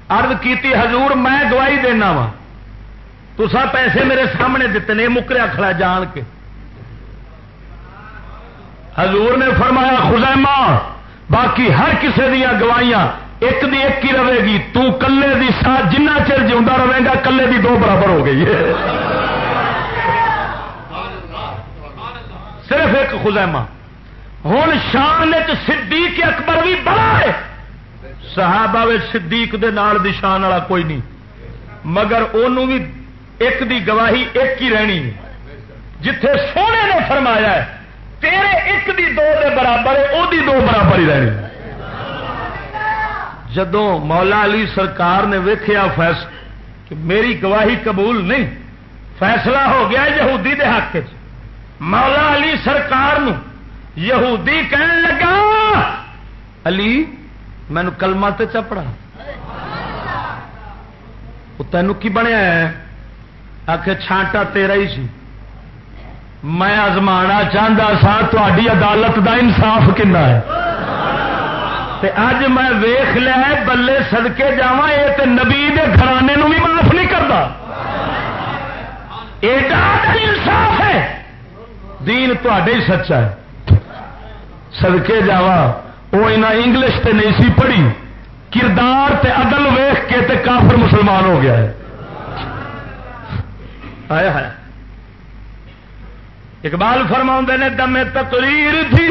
ارد کی حضور میں گواہی دینا وا تسا پیسے میرے سامنے دیتے نے مکریا کھڑا جان کے حضور نے فرمایا خزیمہ باقی ہر کسی دیا گواہیاں ایک دی ایک ہی رہے گی۔ تو کلے دی ساتھ جنہ چر جا رہے گا، کلے دی دو برابر ہو گئی ہے۔ صرف ایک خزیمہ۔ ہوں شان صدیق اکبر بھی بڑا ہے۔ صحابہ صدیق دے نال دی شان والا کوئی نہیں۔ مگر انہوں بھی ایک دی گواہی ایک ہی رہنی جتھے سونے نے فرمایا ہے تیرے ایک دی دو دے برابر ہے وہ دو برابر ہی رہنی۔ جدو مولا علی سرکار نے ویخیا فیص، کہ میری گواہی قبول نہیں، فیصلہ ہو گیا یہودی دے حق مولا علی سرکار نو یہودی کہن لگا، علی مینو کلما تے چپڑا تین کی بنیا ہے؟ آخ چھانٹا تیرا ہی سی۔ میں ازمانا چاہتا سا تاری عدالت دا انصاف کنا ہے؟ تے اج میں ویخ لیا بلے سدکے جا یہ تے نبی دے گھرانے نو بھی معاف نہیں کرتا ایڈا انصاف ہے۔ دین تے سچا ہے۔ سدکے جا وہ انگلش تے نہیں سی پڑھی۔ کردار تے عدل ویخ کے تے کافر مسلمان ہو گیا ہے۔ آیا ہے اقبال فرما نے دمے تقریر تھی،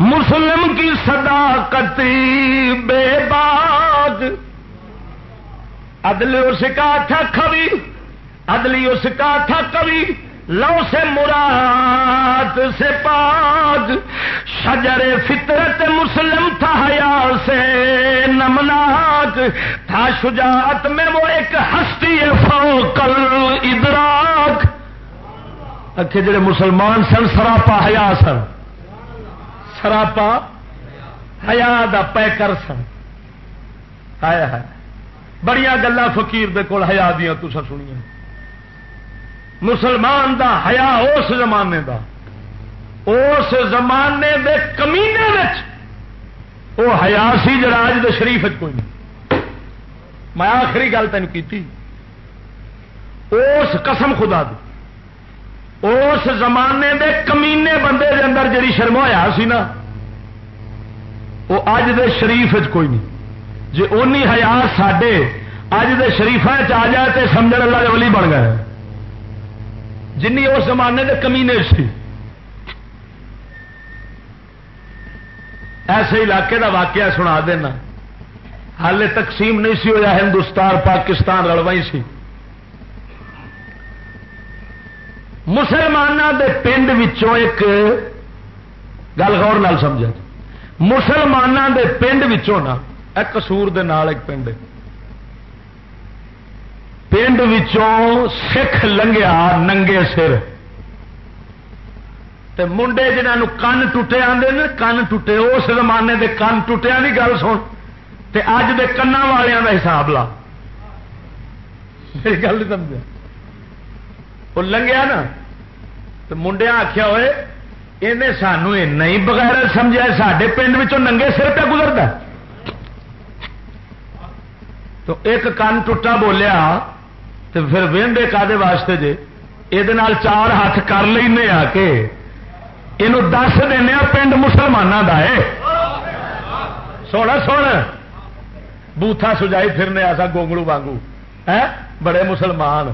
مسلم کی صداقت بے باغ عدل اس کا تھا کبھی عدلی اس کا تھا کبھی لو سے مراد سے پاگ شجر فطرت مسلم تھا، حیا سے نمناک تھا شجاعت میں وہ ایک ہستی فوکل ادراک اکھے جڑے مسلمان سن، سراپا حیا سن۔ سراپا حیا دا پیکر سن۔ آیا ہے بڑی گلا فقیر دے کول حیا دیا تسا سنیا مسلمان دا حیا اس زمانے دا۔ اس زمانے دے کمینے وہ حیا سی جڑا اج دے شریف کوئی نہیں۔ میں آخری گل تین کی اس قسم خدا دی۔ اس زمانے دے کمینے بندے دے اندر جی شرم ہوا سی نا، وہ اج دے شریف کوئی نہیں۔ جی اونی ہزار سڈے اج دے شریفا آ جائے تو سمجھ اللہ کے ولی بن گئے۔ جن اس زمانے دے کمینے سی۔ ایسے علاقے دا واقعہ سنا دینا۔ ہال تقسیم نہیں سی ہوا ہندوستان، پاکستان رلوائی سی۔ مسلمانوں دے پنڈ وچوں ایک گل غور نال سمجھا جی۔ مسلمانوں دے پنڈ وچوں نا ایک کسور دے نال ایک پنڈ۔ پنڈ وچوں سکھ لنگیا ننگے سر۔ تے منڈے جنہوں کن ٹوٹے آتے ہیں کن ٹوٹے، اس زمانے دے کن ٹوٹیا نہیں گل سن۔ تے اج دے کنا والوں کا حساب لا۔ میری گل نہیں سمجھا۔ وہ لنگیا نا تو منڈیا آخیا ہوئے انہیں سانو ہی بغیر سمجھا سڈے پنڈ ننگے سر پہ گزرتا تو ایک کن ٹوٹا بولیا تو پھر وہدے کا واسطے جے یہ چار ہاتھ کر لینے آ کے یہ دس دینا پنڈ مسلمانوں کا ہے سونا سونا بوتھا سجائی پھرنے ایسا گونگڑو وانگو ہے بڑے مسلمان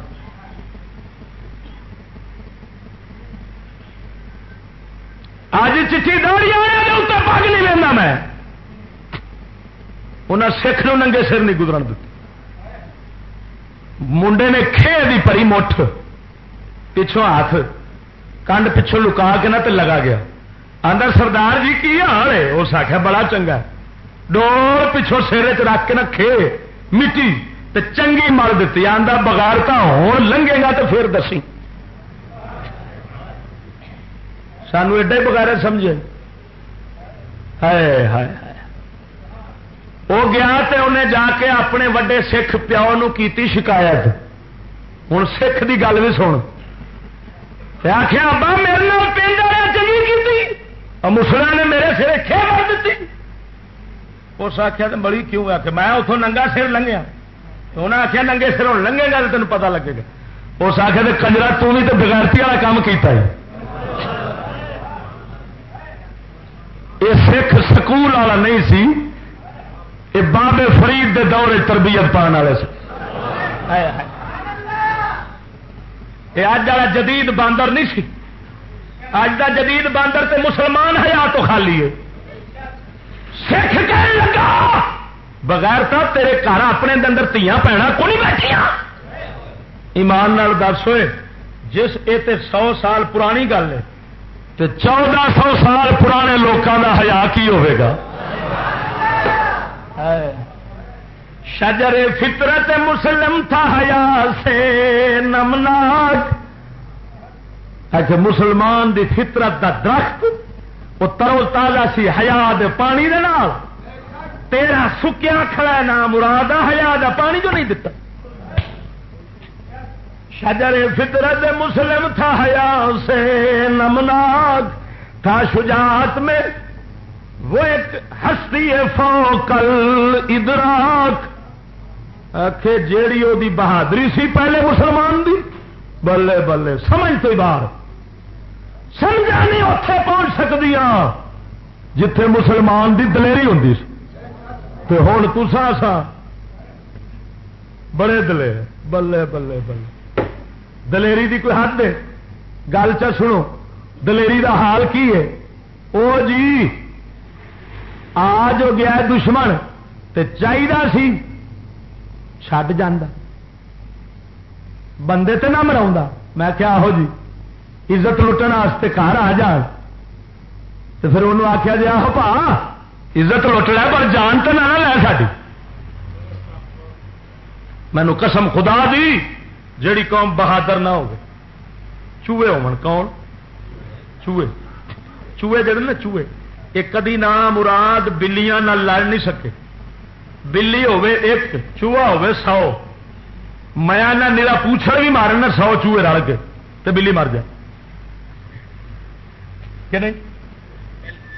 آج چیٹھی داری آیا پگ نہیں لینا میں۔ انہیں سکھ نو ننگے سر نہیں گزرن دیتے منڈے نے کھے دی پری مٹھ۔ پچھوں ہاتھ۔ کنڈ پچھوں لکا کے نہ لگا گیا۔ اندر سردار جی کی حال ہے؟ اس آخیا بڑا چنگا ڈور پچھوں سر چ رکھ کے نہ کھے۔ مٹی تے چنگی مر دیتی آدھا بغیرتا ہوں لنگے گا تو پھر دسی۔ سانو ایڈا ہی بغیر سمجھے۔ ہائے ہائے وہ گیا تے انہیں جا کے اپنے وڈے سکھ پیو نو کیتی شکایت۔ ہوں سکھ دی گل بھی سن۔ آخیا ابا، میرے نام پنڈ والا چنگی کی مسلم نے میرے سر کھے مار دیتی۔ اس آخیا تو بڑی کیوں آ کے میں اتوں ننگا سر لنگیا۔ انہیں آخیا ننگے سر ہوں لنگے گا تو تین پتا لگے گا۔ اس آخیا کنجرا تھی تو بغیرتی والا کام کیتا ہے۔ یہ سکھ سکول والا نہیں سی یہ بابے فرید دے دورے تربیت پان والے یہ اج والا جدید باندر نہیں سی۔ اج کا جدید باندر تے مسلمان ہے تو خالی ہے۔ سکھ کہنے لگا، بغیر تو تیرے گھر اپنے اندر تیاں پینا کو نہیں بیٹھیا ایمان نال دس ہوئے جس یہ سو سال پرانی گل ہے تو چودہ سو سال پرانے لوگوں کا ہیا کی ہوگا شجر فطرت مسلم تھا حیا سے نمناک۔ اچھا مسلمان دی فطرت دا درخت، وہ ترو تازہ سی حیا دے پانی دے نال۔ تیرا سکیا کھڑا ہے نام مراد، حیا دا پانی جو نہیں دتا۔ شجر فطرت مسلم تھا حیا سے نمناک تھا شجاعت میں۔ وہ ایک ہستی فوکل ادراک۔ آخے جیڑی وہ بہادری سی پہلے مسلمان دی۔ بلے بلے، سمجھ تو بار۔ سمجھا نہیں اتے پہنچ سکتی جتھے مسلمان دی دلیری ہوں ہوں تسا سا بڑے دلے، بلے بلے بلے۔ دلیری دی کوئی حد ہے؟ گل چ سنو، دلیری دا حال کی ہے؟ او جی آ جو گیا دشمن، تے چاہیے سی چڈ جانا بندے تے نہ مرا میں کیا آہو جی عزت لٹن واسطے گھر آ جان تو پھر انہوں آخیا جی آہو پا، عزت لٹ لے پر جان تو نہ لے ساری مینو قسم خدا دی جیڑی قوم بہادر نہ ہو چوہے ہو کون؟ چوہے۔ چوہے جڑے نا چوہے، ایک کدی نہ مراد بلیاں نہ لڑ نہیں سکے۔ بلی ہوے ایک، چوہا ہوے سو۔ میں نہ میرا پوچھڑ بھی مارنا سو چوہے رل کے تو بلی مر جائے۔ کہ نہیں؟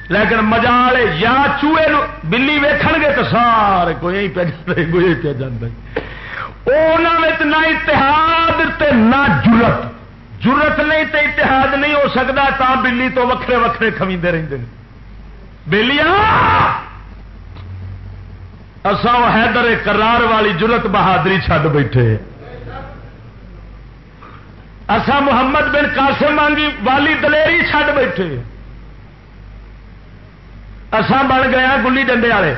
لیکن مزہ والے یا چوہے بلی ویکھن گے تو سارے کوئی پہ جاتے کوئی پہ جانا نہ اتحاد تے نہ جرت جرت نہیں تے اتحاد نہیں ہو سکتا تا بلی تو وکھرے وکھرے کمیندے رہتے ہیں بلیا اصا حیدر کرار والی جرت بہادری چھڈ بیٹھے اسا محمد بن قاسم مانگی والی دلیری چھڈ بیٹھے اسان بن گیا گلی ڈنڈے والے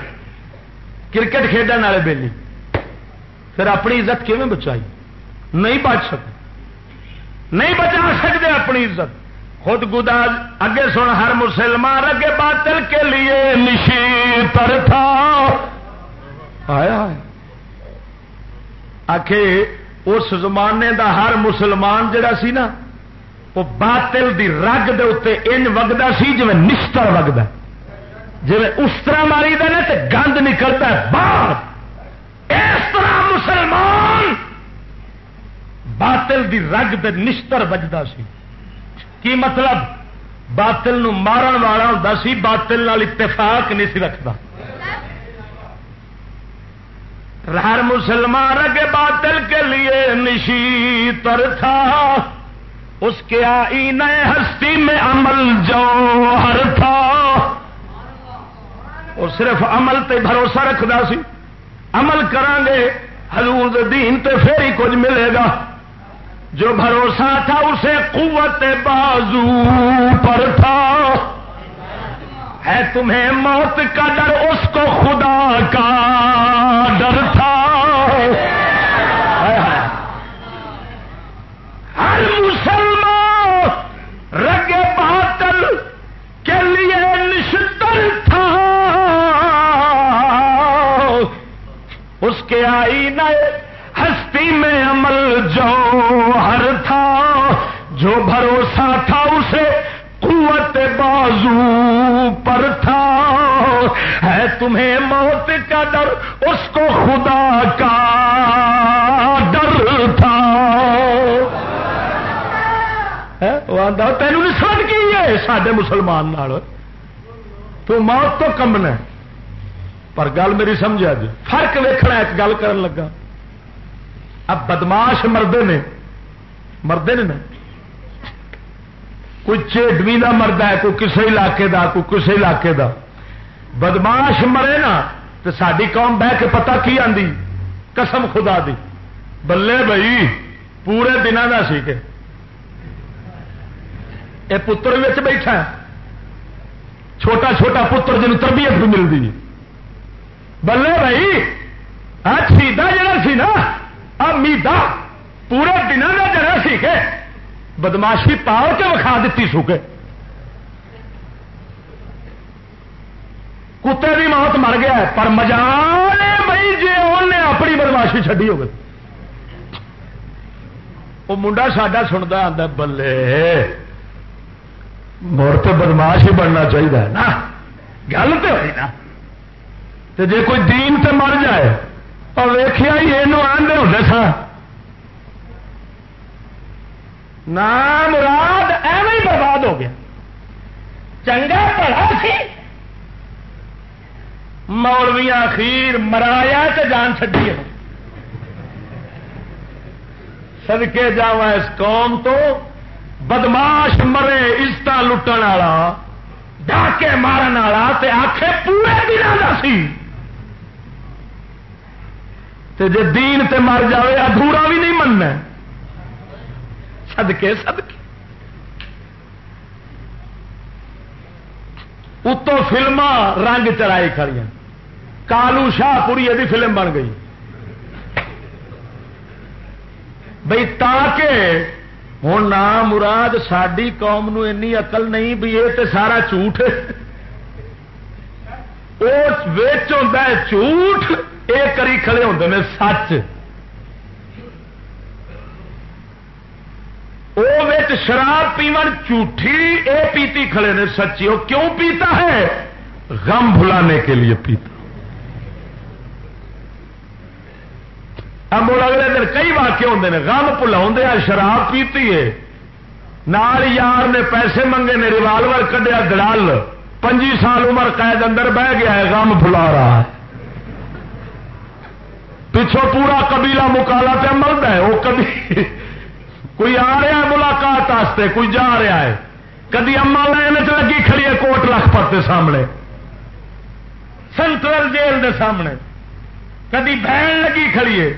کرکٹ کھیڈن والے بےلی پھر اپنی عزت کیون بچائی؟ نہیں بچ سکتے نہیں بچا سکتے اپنی عزت۔ خود گدا اگے سن، ہر مسلمان اگے باطل کے لیے نشی پر تھا۔ آیا آخ اس زمانے دا ہر مسلمان جڑا سی نا، وہ باطل دی رگ دے اتنے ان وگدا سی جی نشتر وگدا۔ جی اس طرح ماری دے تو گند نکلتا ہے باہر۔ اس طرح مسلمان باطل دی رگ دے نشتر بجتا سی۔ کی مطلب؟ باطل نو مارن والا ہوں سی، باطل نال اتفاق نہیں سی رکھتا ہر مسلمان رگ باطل کے لیے نشی تر تھا۔ اس کے آئی ہستی میں عمل جو ہر تھا۔ وہ صرف عمل تے بھروسہ رکھتا سی۔ عمل کرانگے، حضور دین تے پھر ہی کچھ ملے گا۔ جو بھروسہ تھا اسے قوت بازو پر تھا۔ ہے تمہیں موت کا ڈر، اس کو خدا کا ڈر تھا۔ کے آئی نئے ہستی میں عمل جو ہر تھا، جو بھروسہ تھا اسے قوت بازو پر تھا۔ ہے تمہیں موت کا ڈر، اس کو خدا کا ڈر تھا۔ تینوں سمجھ کی ہے سڈے مسلمان تو موت تو کمنا پر گل میری سمجھا جی؟ فرق ویکھنا ایک گل کر لگا۔ اب بدماش مردے نے مردے نے نا؟ کوئی چیڈوی کا مرد ہے، کوئی کسی علاقے دا، کوئی کسی علاقے دا۔ بدماش مرے نا تو ساری قوم بہ کے پتا کی آدھی قسم خدا دی۔ بلے بھائی، پورے دنوں کا سی کہ۔ یہ پتر بیٹھا چھوٹا چھوٹا پتر جن تربیت بھی ملتی ہے۔ بلے بھائی شہیدا جڑا سی نا امیدا پورے دنوں کا جڑا سی کہ بدماشی پاؤ کے وکھا دیتی سو کے کتے بھی موت مر گیا پر مجال بھائی جی انہیں اپنی بدماشی چڈی ہوگی وہ منڈا ساڈا سنتا آتا بلے مڑ تو بدماش ہی بننا چاہیے نا گل تو ہوئی نا جی کوئی دین تے مر جائے اور ویخیا ہی یہ آدھے ہوتے سا نام مراد ایو ہی برباد ہو گیا۔ چنگا پڑا سی مولوی اخیر مرایا تو جان چڈی سدکے جا اس قوم تو بدماش مرے عزت لٹن والا، ڈاکے مارن والا آخے پورے دن کا سی۔ تے جے دین تے مر جاوے، ادھورا بھی نہیں مننا۔ سدکے سدکے اتوں فلما رنگ چرائی کھڑی کالو شاہ پوری یہ فلم بن گئی۔ بھائی تاکہ ہوں نہ مراد ساری قوم نو اینی اقل نہیں بھی یہ تے سارا جھوٹ ہوتا ہے جھوٹ یہ کری کھڑے ہوتے ہیں سچ۔ وہ شراب پیمن جھوٹھی، اے پیتی کھڑے نے سچی۔ وہ کیوں پیتا ہے؟ غم بھلانے کے لیے پیتا۔ اب اگلے دن کئی واقع ہوتے ہیں غم بلا شراب پیتی ہے۔ نال یار نے پیسے منگے نے، ریوالور کڈیا دڑال پنجی سال عمر قید اندر بہ گیا ہے، غم بلا رہا ہے۔ پچھو پورا قبیلہ مکالا پہ مرد ہے، وہ کبھی کوئی آ رہا ہے ملاقات آستے کوئی جا رہا ہے۔ کدی اما لائن چ لگی کھڑی ہے کوٹ لکھپت کے سامنے۔ سینٹرل جیل دے سامنے۔ کدی بہن لگی کھڑی ہے۔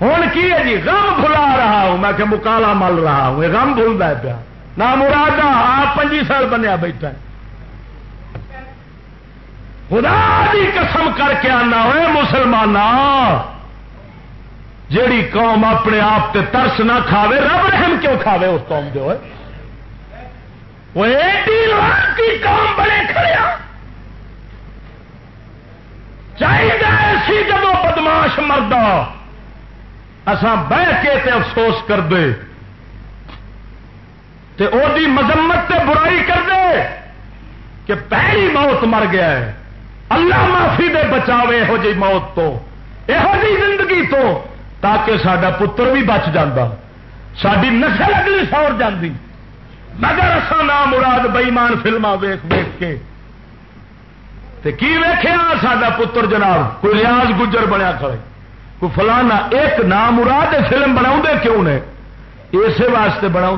ہوں کی ہے جی؟ غم بھلا رہا ہوں۔ میں کہ مکالا مل رہا ہوں۔ یہ غم بھولتا ہے پیا۔ نہ مراد آپ پنجی سال بنیا بیٹھا خدا دی قسم کر کے آنا ہوئے مسلمان جیڑی قوم اپنے آپ تے ترس نہ کھاوے، رب رحم کیوں کھاوے اس قوم دے ہوئے؟ وہ ایڈی قوم بڑے کھڑے چاہیے ایسی جب بدماش مردہ اسان بہ کے تے افسوس کر دے، تے او دی مذمت تے برائی کر دے کہ پہلی موت مر گیا ہے۔ اللہ معافی دے بچاوے یہو جی موت تو یہو جی زندگی تو، تاکہ سڈا پتر بھی بچ جاتا ساری نسل اگلی سور جاندی۔ مگر اصا نام مراد بئیمان فلما ویخ ویخ کے۔ تے کی ویخیا سڈا پتر جناب؟ کوئی ریاض گجر بنیا کھڑے۔ کوئی فلانا ایک نام مراد فلم بنا کیوں نے؟ اسی واسطے بنا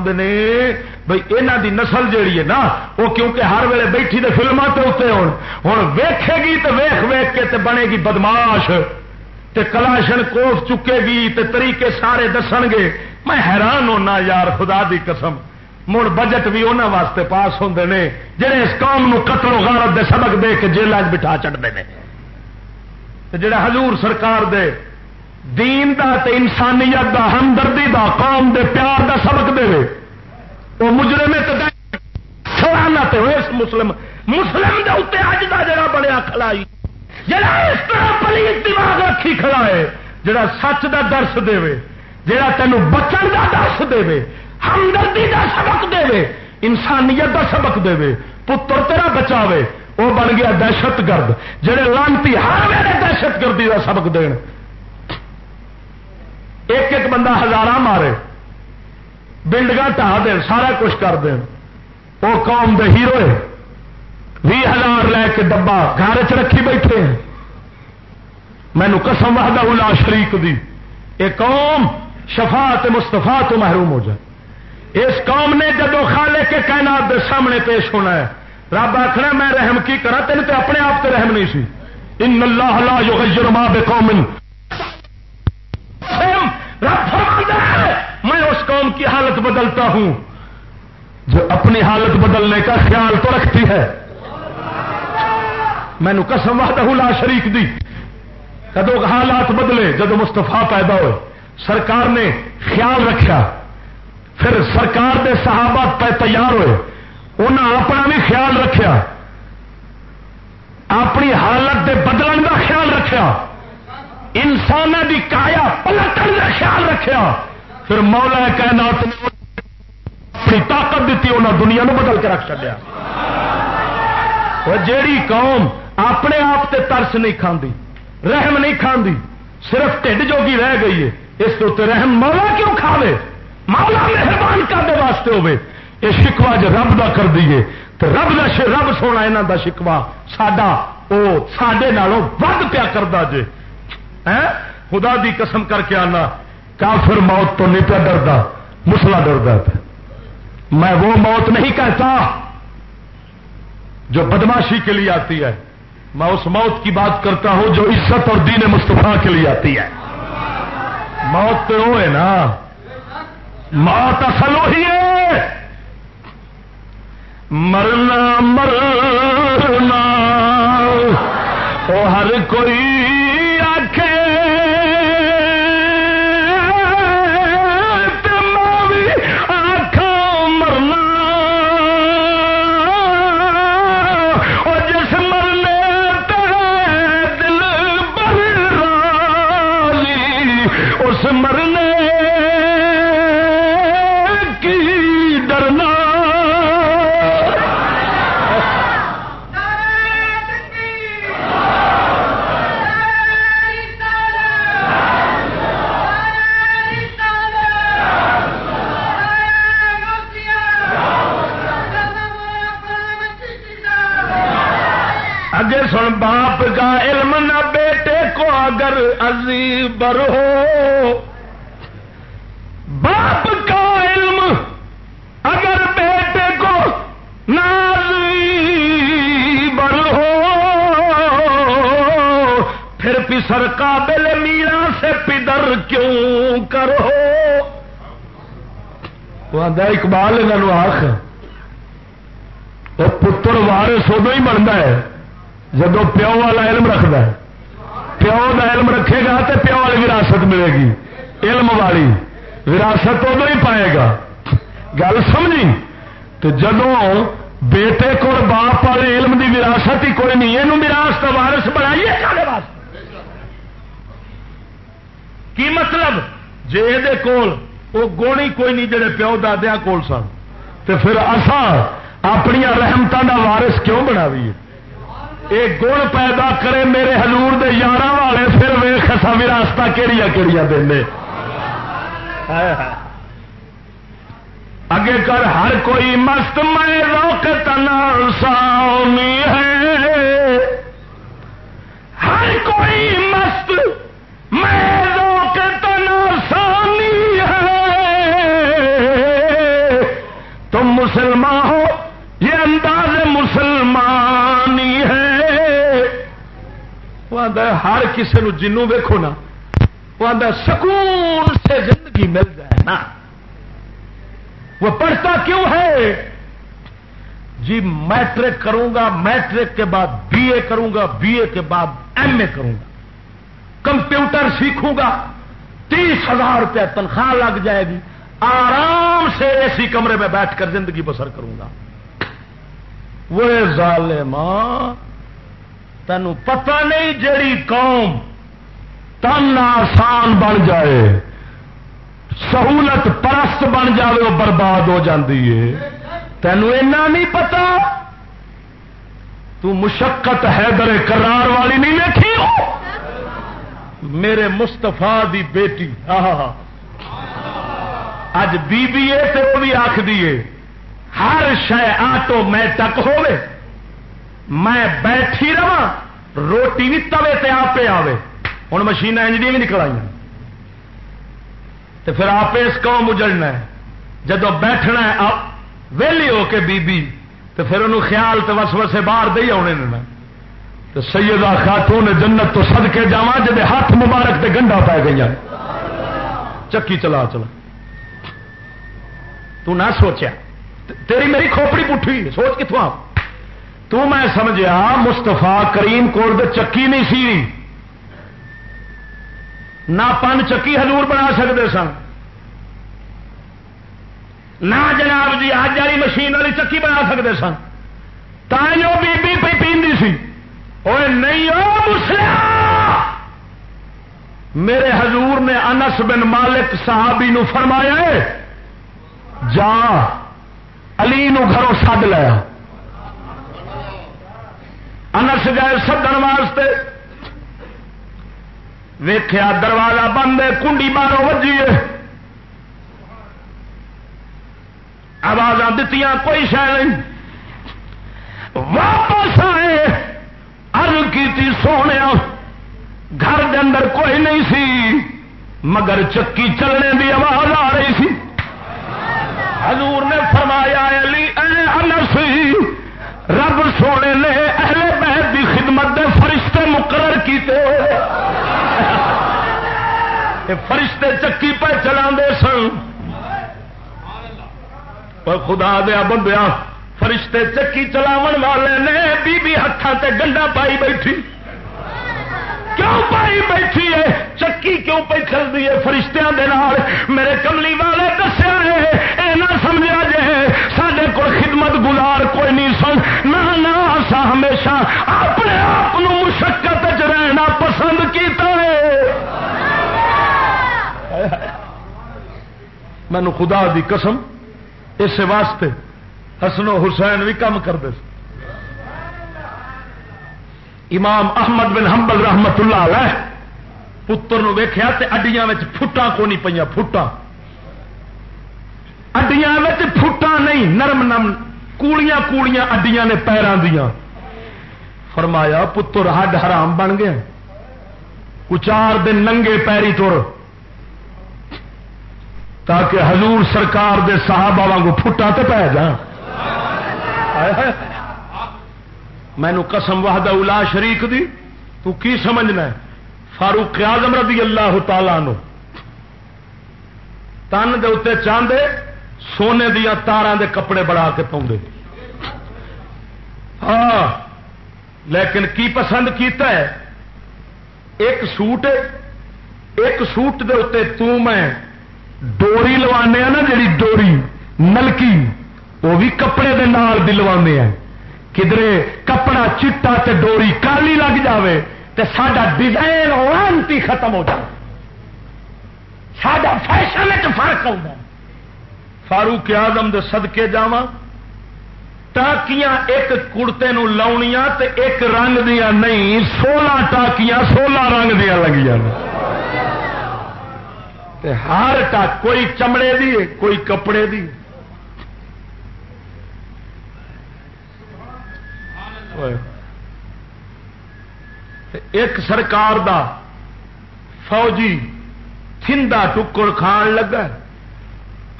بھائی یہاں دی نسل جیڑی ہے نا، وہ کیونکہ ہر ویلے بیٹھی تو فلموں کے اتنے ہوں ہوں ویکھے گی تو ویخ ویخ کے تے بنے گی بدماش، تے کلاشن کوف چکے گی تے طریقے سارے دس گے۔ میں حیران ہونا یار، خدا دی قسم۔ مڑ بجٹ بھی انہوں واسطے پاس ہوں نے جہے اس قوم نو قتل و غارت دے سبق دے کے جیل بٹھا چڑھتے ہیں جڑا حضور سرکار دے دین دا تے انسانیت دا ہمدردی دا، قوم دے پیار دا سبق دے وہ مجرے میں سلانا تے ہوئے مسلم۔ مسلم دے اتنے اج دا جڑا بڑیا کھلائی۔ جڑا اس طرح پلی دماغ رکھی کھڑا ہے، جڑا سچ دا درس دے جڑا تینوں بچن دا درس دے ہمدردی دا سبق دے انسانیت دا سبق دے پتر تیرا بچاوے وہ بن گیا دہشت گرد جہے لانتی ہر ویلے دہشت گردی کا سبق دین۔ ایک ایک بندہ ہزار مارے بلڈنگ ٹا دین، سارا کچھ کر دین۔ وہ قوم دے ہیرو بھی ہزار لے کے ڈبا گھر چ رکھی بیٹھے ہیں۔ مینو قسم وحدہ الا شریک دی۔ یہ قوم شفا مستفا تو محروم ہو جائے اس قوم نے جدو خالے کے کائنات دے سامنے پیش ہونا ہے، رب آخنا میں رحم کی کرا تین تو اپنے آپ سے رحم نہیں سی۔ ان اللہ لا یغیر ما بقوم۔ رب میں اس قوم کی حالت بدلتا ہوں جو اپنی حالت بدلنے کا خیال تو رکھتی ہے۔ میں نے قسم وحدہ لا شریک دی۔ کدو حالات بدلے، جب مستفا پیدا ہوئے، سرکار نے خیال رکھا۔ پھر سرکار دے صحابہ پہ تیار ہوئے۔ انہیں اپنا بھی خیال رکھا اپنی حالت دے بدلن کا خیال رکھا انسان کی کایا پلٹن کا خیال رکھا پھر مولا کائنات نے اپنی طاقت دیتی انہیں دنیا نو بدل کے رکھ چلیا جیڑی قوم اپنے آپ سے ترس نہیں کھاندی، رحم نہیں کھاندی، صرف ٹھڈ جوگی رہ گئی ہے۔ اس کے رحم مولا کیوں کھاوے؟ مولا مہربان کرنے واسطے ہوئے یہ شکوا جو رب دا کر دیے تو رب دا رب سونا یہاں دا شکوا ساڈا وہ سڈے ود پیا کرتا جے۔ خدا دی قسم کر کے آنا، کافر موت تو نہیں پیا ڈردا مسلا ڈردا میں وہ موت نہیں کہتا جو بدماشی کے لیے آتی ہے۔ میں اس موت کی بات کرتا ہوں جو عزت اور دین مصطفیٰ کے لیے آتی ہے۔ موت تو وہ ہے نا۔ موت اصل وہی ہے۔ مرنا مرنا۔ وہ ہر کوئی اگر بر ہو باپ کا علم اگر بیٹے کو بر ہو پھر پسر قابل میرا سے پدر کیوں کرو اقبال آخ وہ پتر وارس ادو ہی بنتا ہے جب پیو والا علم رکھتا ہے۔ پیو کا علم رکھے گا تو پیو والی وراثت ملے گی۔ علم والی وراثت ادو ہی پائے گا۔ گل سمجھی؟ تو جدو بیٹے کو باپ والے علم دی وراثت ہی کوئی نہیں یہ وراثت وارس بنائیے کی مطلب؟ جی یہ وہ گونی کوئی نہیں، جڑے پیو دادیا کول سن۔ تو پھر اصا اپنی رحمتوں کا وارس کیوں بناویے؟ ایک گڑ پیدا کرے میرے ہلور دے یار والے، پھر ویخ سا وراثت کہڑی کہڑی دے اگے کر ہر کوئی مست میں روک تنا سامی ہے۔ ہر کوئی مست میں روک تنا سانی ہے۔ تم مسلمان وہ ہر کسی نو جنوں ویکو نا، وہ آدھا سکون سے زندگی مل جائے نا۔ وہ پڑھتا کیوں ہے؟ جی میٹرک کروں گا، میٹرک کے بعد بی اے کروں گا، بی اے کے بعد ایم اے کروں گا۔ کمپیوٹر سیکھوں گا، تیس ہزار روپیہ تنخواہ لگ جائے گی۔ آرام سے اسی کمرے میں بیٹھ کر زندگی بسر کروں گا۔ وہ ظالمان تینوں پتہ نہیں جیڑی قوم تن آسان بن جائے، سہولت پرست بن جائے وہ برباد ہو جاتی ہے۔ تینوں اینا نہیں پتا تو مشقت حیدر کرار والی نہیں دیکھی ہو۔ میرے مستفا دی بیٹی۔ اج بی بی اے تو وہ بھی آخ دیے ہر شہ آٹومیٹک ہوئے میں بیٹھی رہا روٹی بھی توے تے آپ آوے۔ ہوں مشین انجنی بھی نکل آئی تو پھر آپ اس قوم اجڑنا ہے۔ جب بیٹھنا ہے ویلی ہو کے بی بی تو پھر انہوں خیال تو وس وسے باہر دے آنے تو سیدہ خاتون نے جنت تو سد کے جا جب ہاتھ مبارک تے گنڈا پی گئی چکی چلا چلا۔ تو نہ سوچیا۔ تیری میری کھوپڑی پٹھی، سوچ کتوں آپ تو میں سمجھا مستفا کریم کول چکی نہیں سی۔ نہ پن چکی ہزور بنا سکتے سن۔ نہ جناب جی آج والی مشین والی چکی بنا سکتے سن۔ تھی بی بی پی پیندی سی۔ اور نہیں مسلم! میرے حضور نے انس بن مالک صحابی نو فرمایا جا، علی نو گھروں سد لیا انس گئے سدن واسطے۔ ویخیا دروازہ بند ہے، کنڈی مارو وجیے آواز دیتی کوئی شہ نہیں۔ واپس آئے ارد کی سونے گھر کے اندر کوئی نہیں سی، مگر چکی چلنے کی آواز آ رہی سی۔ حضور نے فرمایا، علی، اے انس رب سونے نے اہل خدمت دے فرشتے مقرر کیتے۔ فرشتے چکی پہ چلا سن۔ پر خدا دیا بندیا، فرشتے چکی چلاو والے نے بی بی ہاتھوں تے گنڈا پائی بیٹھی۔ کیوں پائی بیٹھی ہے؟ چکی کیوں پہ چلتی ہے فرشتوں کے میرے کملی والے دسیا ہے نہ سمجھا جائے سڈے کو خدمت گزار کوئی نہیں سن۔ نہ سا ہمیشہ اپنے آپ مشقت رہنا پسند کیتا ہے۔ مینو خدا دی قسم اس واسطے حسن و حسین بھی کام کرتے امام احمد بن حنبل رحمت اللہ علیہ پتر ویخیا اڈیاں فٹا کو نہیں پہ فٹا اڈیاں فٹا نہیں، نرم نرم کوڑیاں کوڑیاں اڈیاں نے پیروں دیا فرمایا، پتر ہڈ حرام بن گیا۔ چار دن ننگے پیری تر۔ تاکہ حضور سرکار دے صحابہ وانگو پھٹا تے پہ جا مینو قسم وحدہ الا شریک دی، تو کی سمجھنا ہے؟ فاروق اعظم رضی اللہ تعالی نو تن دے اتنے چاندے، سونے دیا تارا دے کپڑے بڑا کے پاؤں ہاں لیکن کی پسند کیتا ہے؟ ایک سوٹ ایک سوٹ دے اتنے تو میں ڈوری لوانے نا جی ڈوری نلکی وہ بھی کپڑے دے نال بھی لوا کدرے کپڑا چٹا تے ڈوری کالی لگ جاوے تے ساڈا ڈیزائن وانتی ختم ہو جائے ساڈا فیشن فرق ہوتا فاروق آزم دے سدکے جا ٹاکیاں ایک کڑتے نو لاؤنیاں تے ایک رنگ دیا نہیں، سولہ ٹاکیاں سولہ رنگ دیا لگیاں ہر ٹاک کوئی چمڑے دی، کوئی کپڑے دی۔ ایک سرکار دا فوجی تھندا ٹکر کھان لگا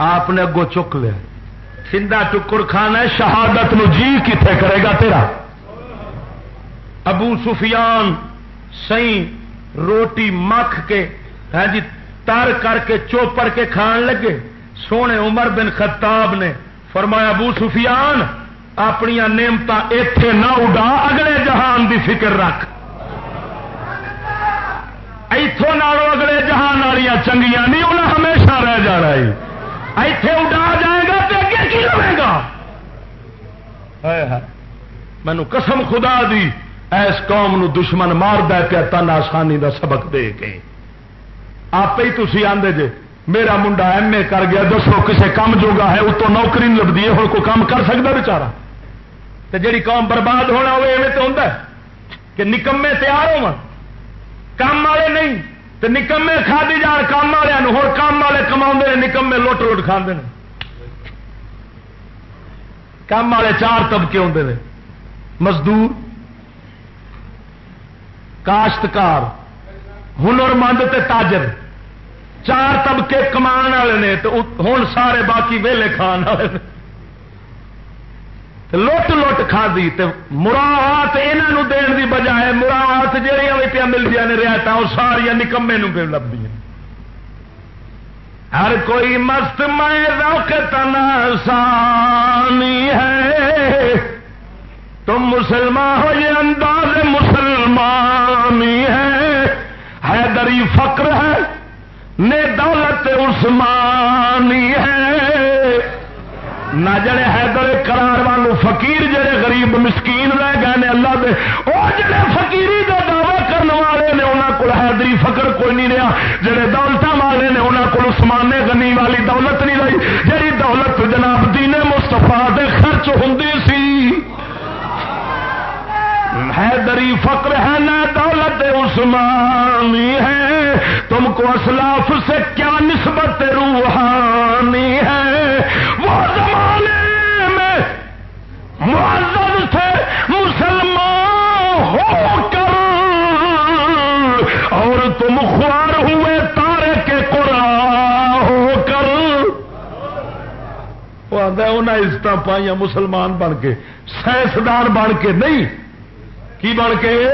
آپ نے اگو چک لیا تھندا ٹکر کھانا شہادت نو جی کتنے کرے گا تیرا ابو سفیان سی روٹی مکھ کے ہاں جی تر کر کے چوپڑ کے کھان لگے سونے عمر بن خطاب نے فرمایا ابو سفیان اپنی نعمت اتے نہ اڈا، اگلے جہان دی فکر رکھ۔ اتوں اگلے جہان والی چنگیا نہیں انہیں ہمیشہ رہ جانا ہے۔ ایتھے اڈا جائے گا تو اگے کی رہے گا؟ مینو قسم خدا دی، ایس قوم نو دشمن مار دے پیا، تن آسانی دا سبق دے کے۔ آپ ہی تھی آدھے جے، میرا منڈا ایم اے کر گیا، دسو کسے کام جوگا ہے، اتوں نوکری نہیں لگتی ہے ہوں کوئی کام کر سکتا بچارا تو جی قوم برباد ہونا وہ ایویں تو ہوتا کہ نکمے تیار ہو کام والے نہیں تو نکمے کھا دی جان کام والے ہو کام والے کما نکمے لوٹ لوٹ کھانے کام والے چار طبقے آتے ہیں مزدور، کاشتکار، ہنر مند تاجر۔ چار طبقے کمان والے نے تو ہوں سارے باقی ویلے کھان والے لٹ لٹ کھا دی مراحت یہاں دن کی بجائے مراحت جہیا بھی پیا ملتی نے رعایت وہ ساریا نکمے پہ لبھی ہر کوئی مست میں روک تنا سانی ہے۔ تم مسلمان ہو، یہ انداز مسلمانی ہے۔ حیدری فقر ہے، نے دولت عثمانی ہے۔ نہ جڑے حیدر کرار والوں فقیر جڑے غریب مسکین رہ گئے نے اللہ دے، او جڑے فقیری دا دعوی کرنے والے نے، انہاں کول حیدری فقر کوئی نہیں رہا۔ جڑے دولت والے نے، انہاں کول عثمان غنی والی دولت نہیں رہی۔ جڑی دولت جناب دین مصطفی دے خرچ ہوندی سی حیدری فقر ہے، نہ دولت عثمانی ہے۔ تم کو اسلاف سے کیا نسبت روحانی ہے؟ وہ زمانے میں معذر تھے، مسلمان ہو کر۔ اور تم خوار ہوئے تارے کے قرآن ہو کر۔ وہ انہیں عزت پائیا مسلمان بن کے، سائنسدان بن کے، نہیں۔ کی بن کے؟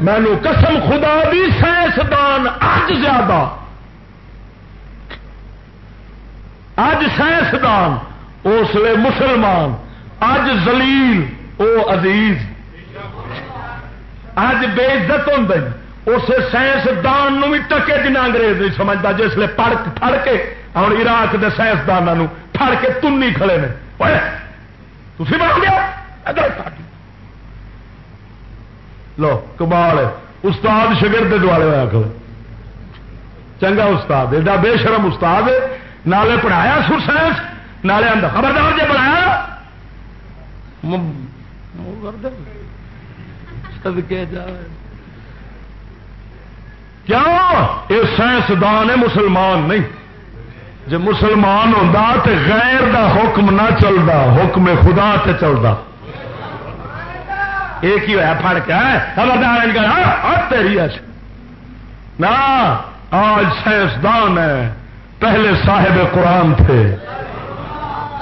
مینو قسم خدا بھی سائنسدان اج زیادہ۔ اج سائنسدان اس لیے مسلمان، اج زلیل او عزیز۔ اج بے عزت ہوں اس سائنسدان بھی ٹکے جنا انگریز نہیں سمجھتا، جس لیے پڑھ پڑ کے ہوں عراق کے سائنسدانوں پڑ کے تنی کھڑے نے۔ تھی بن گیا لو کمال استاد شگرد دوالے ہوا کرو چنگا استاد ایڈا بے شرم استاد نالے پڑھایا سر سائنس نالے اندر خبردار جی پڑھایا کیا یہ سائنسدان ہے مسلمان نہیں جی مسلمان ہوتا تو غیر دا حکم نہ چلتا حکم خدا تے چلتا ایک ہی ہوا پڑ کے۔ خبردار ہاں، ہاں، تیری نہ آج سائنسدان ہے پہلے صاحب قرآن تھے۔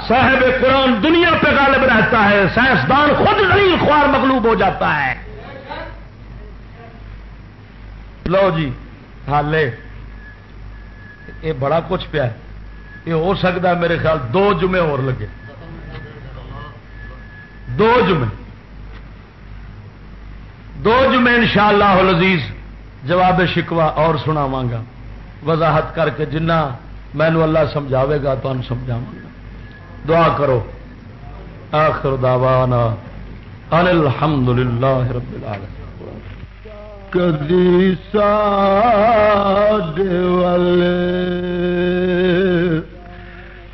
صاحب قرآن دنیا پہ غالب رہتا ہے۔ سائنسدان خود غریب خوار مغلوب ہو جاتا ہے۔ لو جی ہاں، حالے یہ بڑا کچھ پیا یہ ہو سکتا ہے میرے خیال دو جمعے اور لگے۔ دو جمعے۔ دو جمعے ان شاء اللہ جواب شکوا اور سناوا گا۔ وضاحت کر کے جنہ مینو اللہ سمجھاوے گا تو سمجھاوا گا۔ دعا کرو۔ آخر دعوانا ان الحمد للہ رب العالمین۔ کدی ساد والے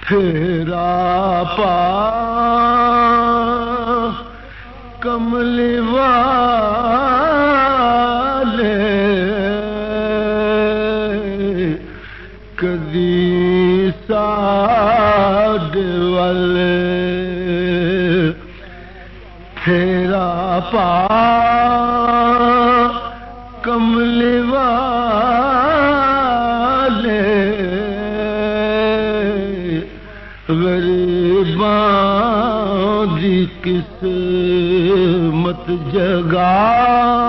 پھیرا پا کملی والے کدی ساد والے پھیرا پا جگا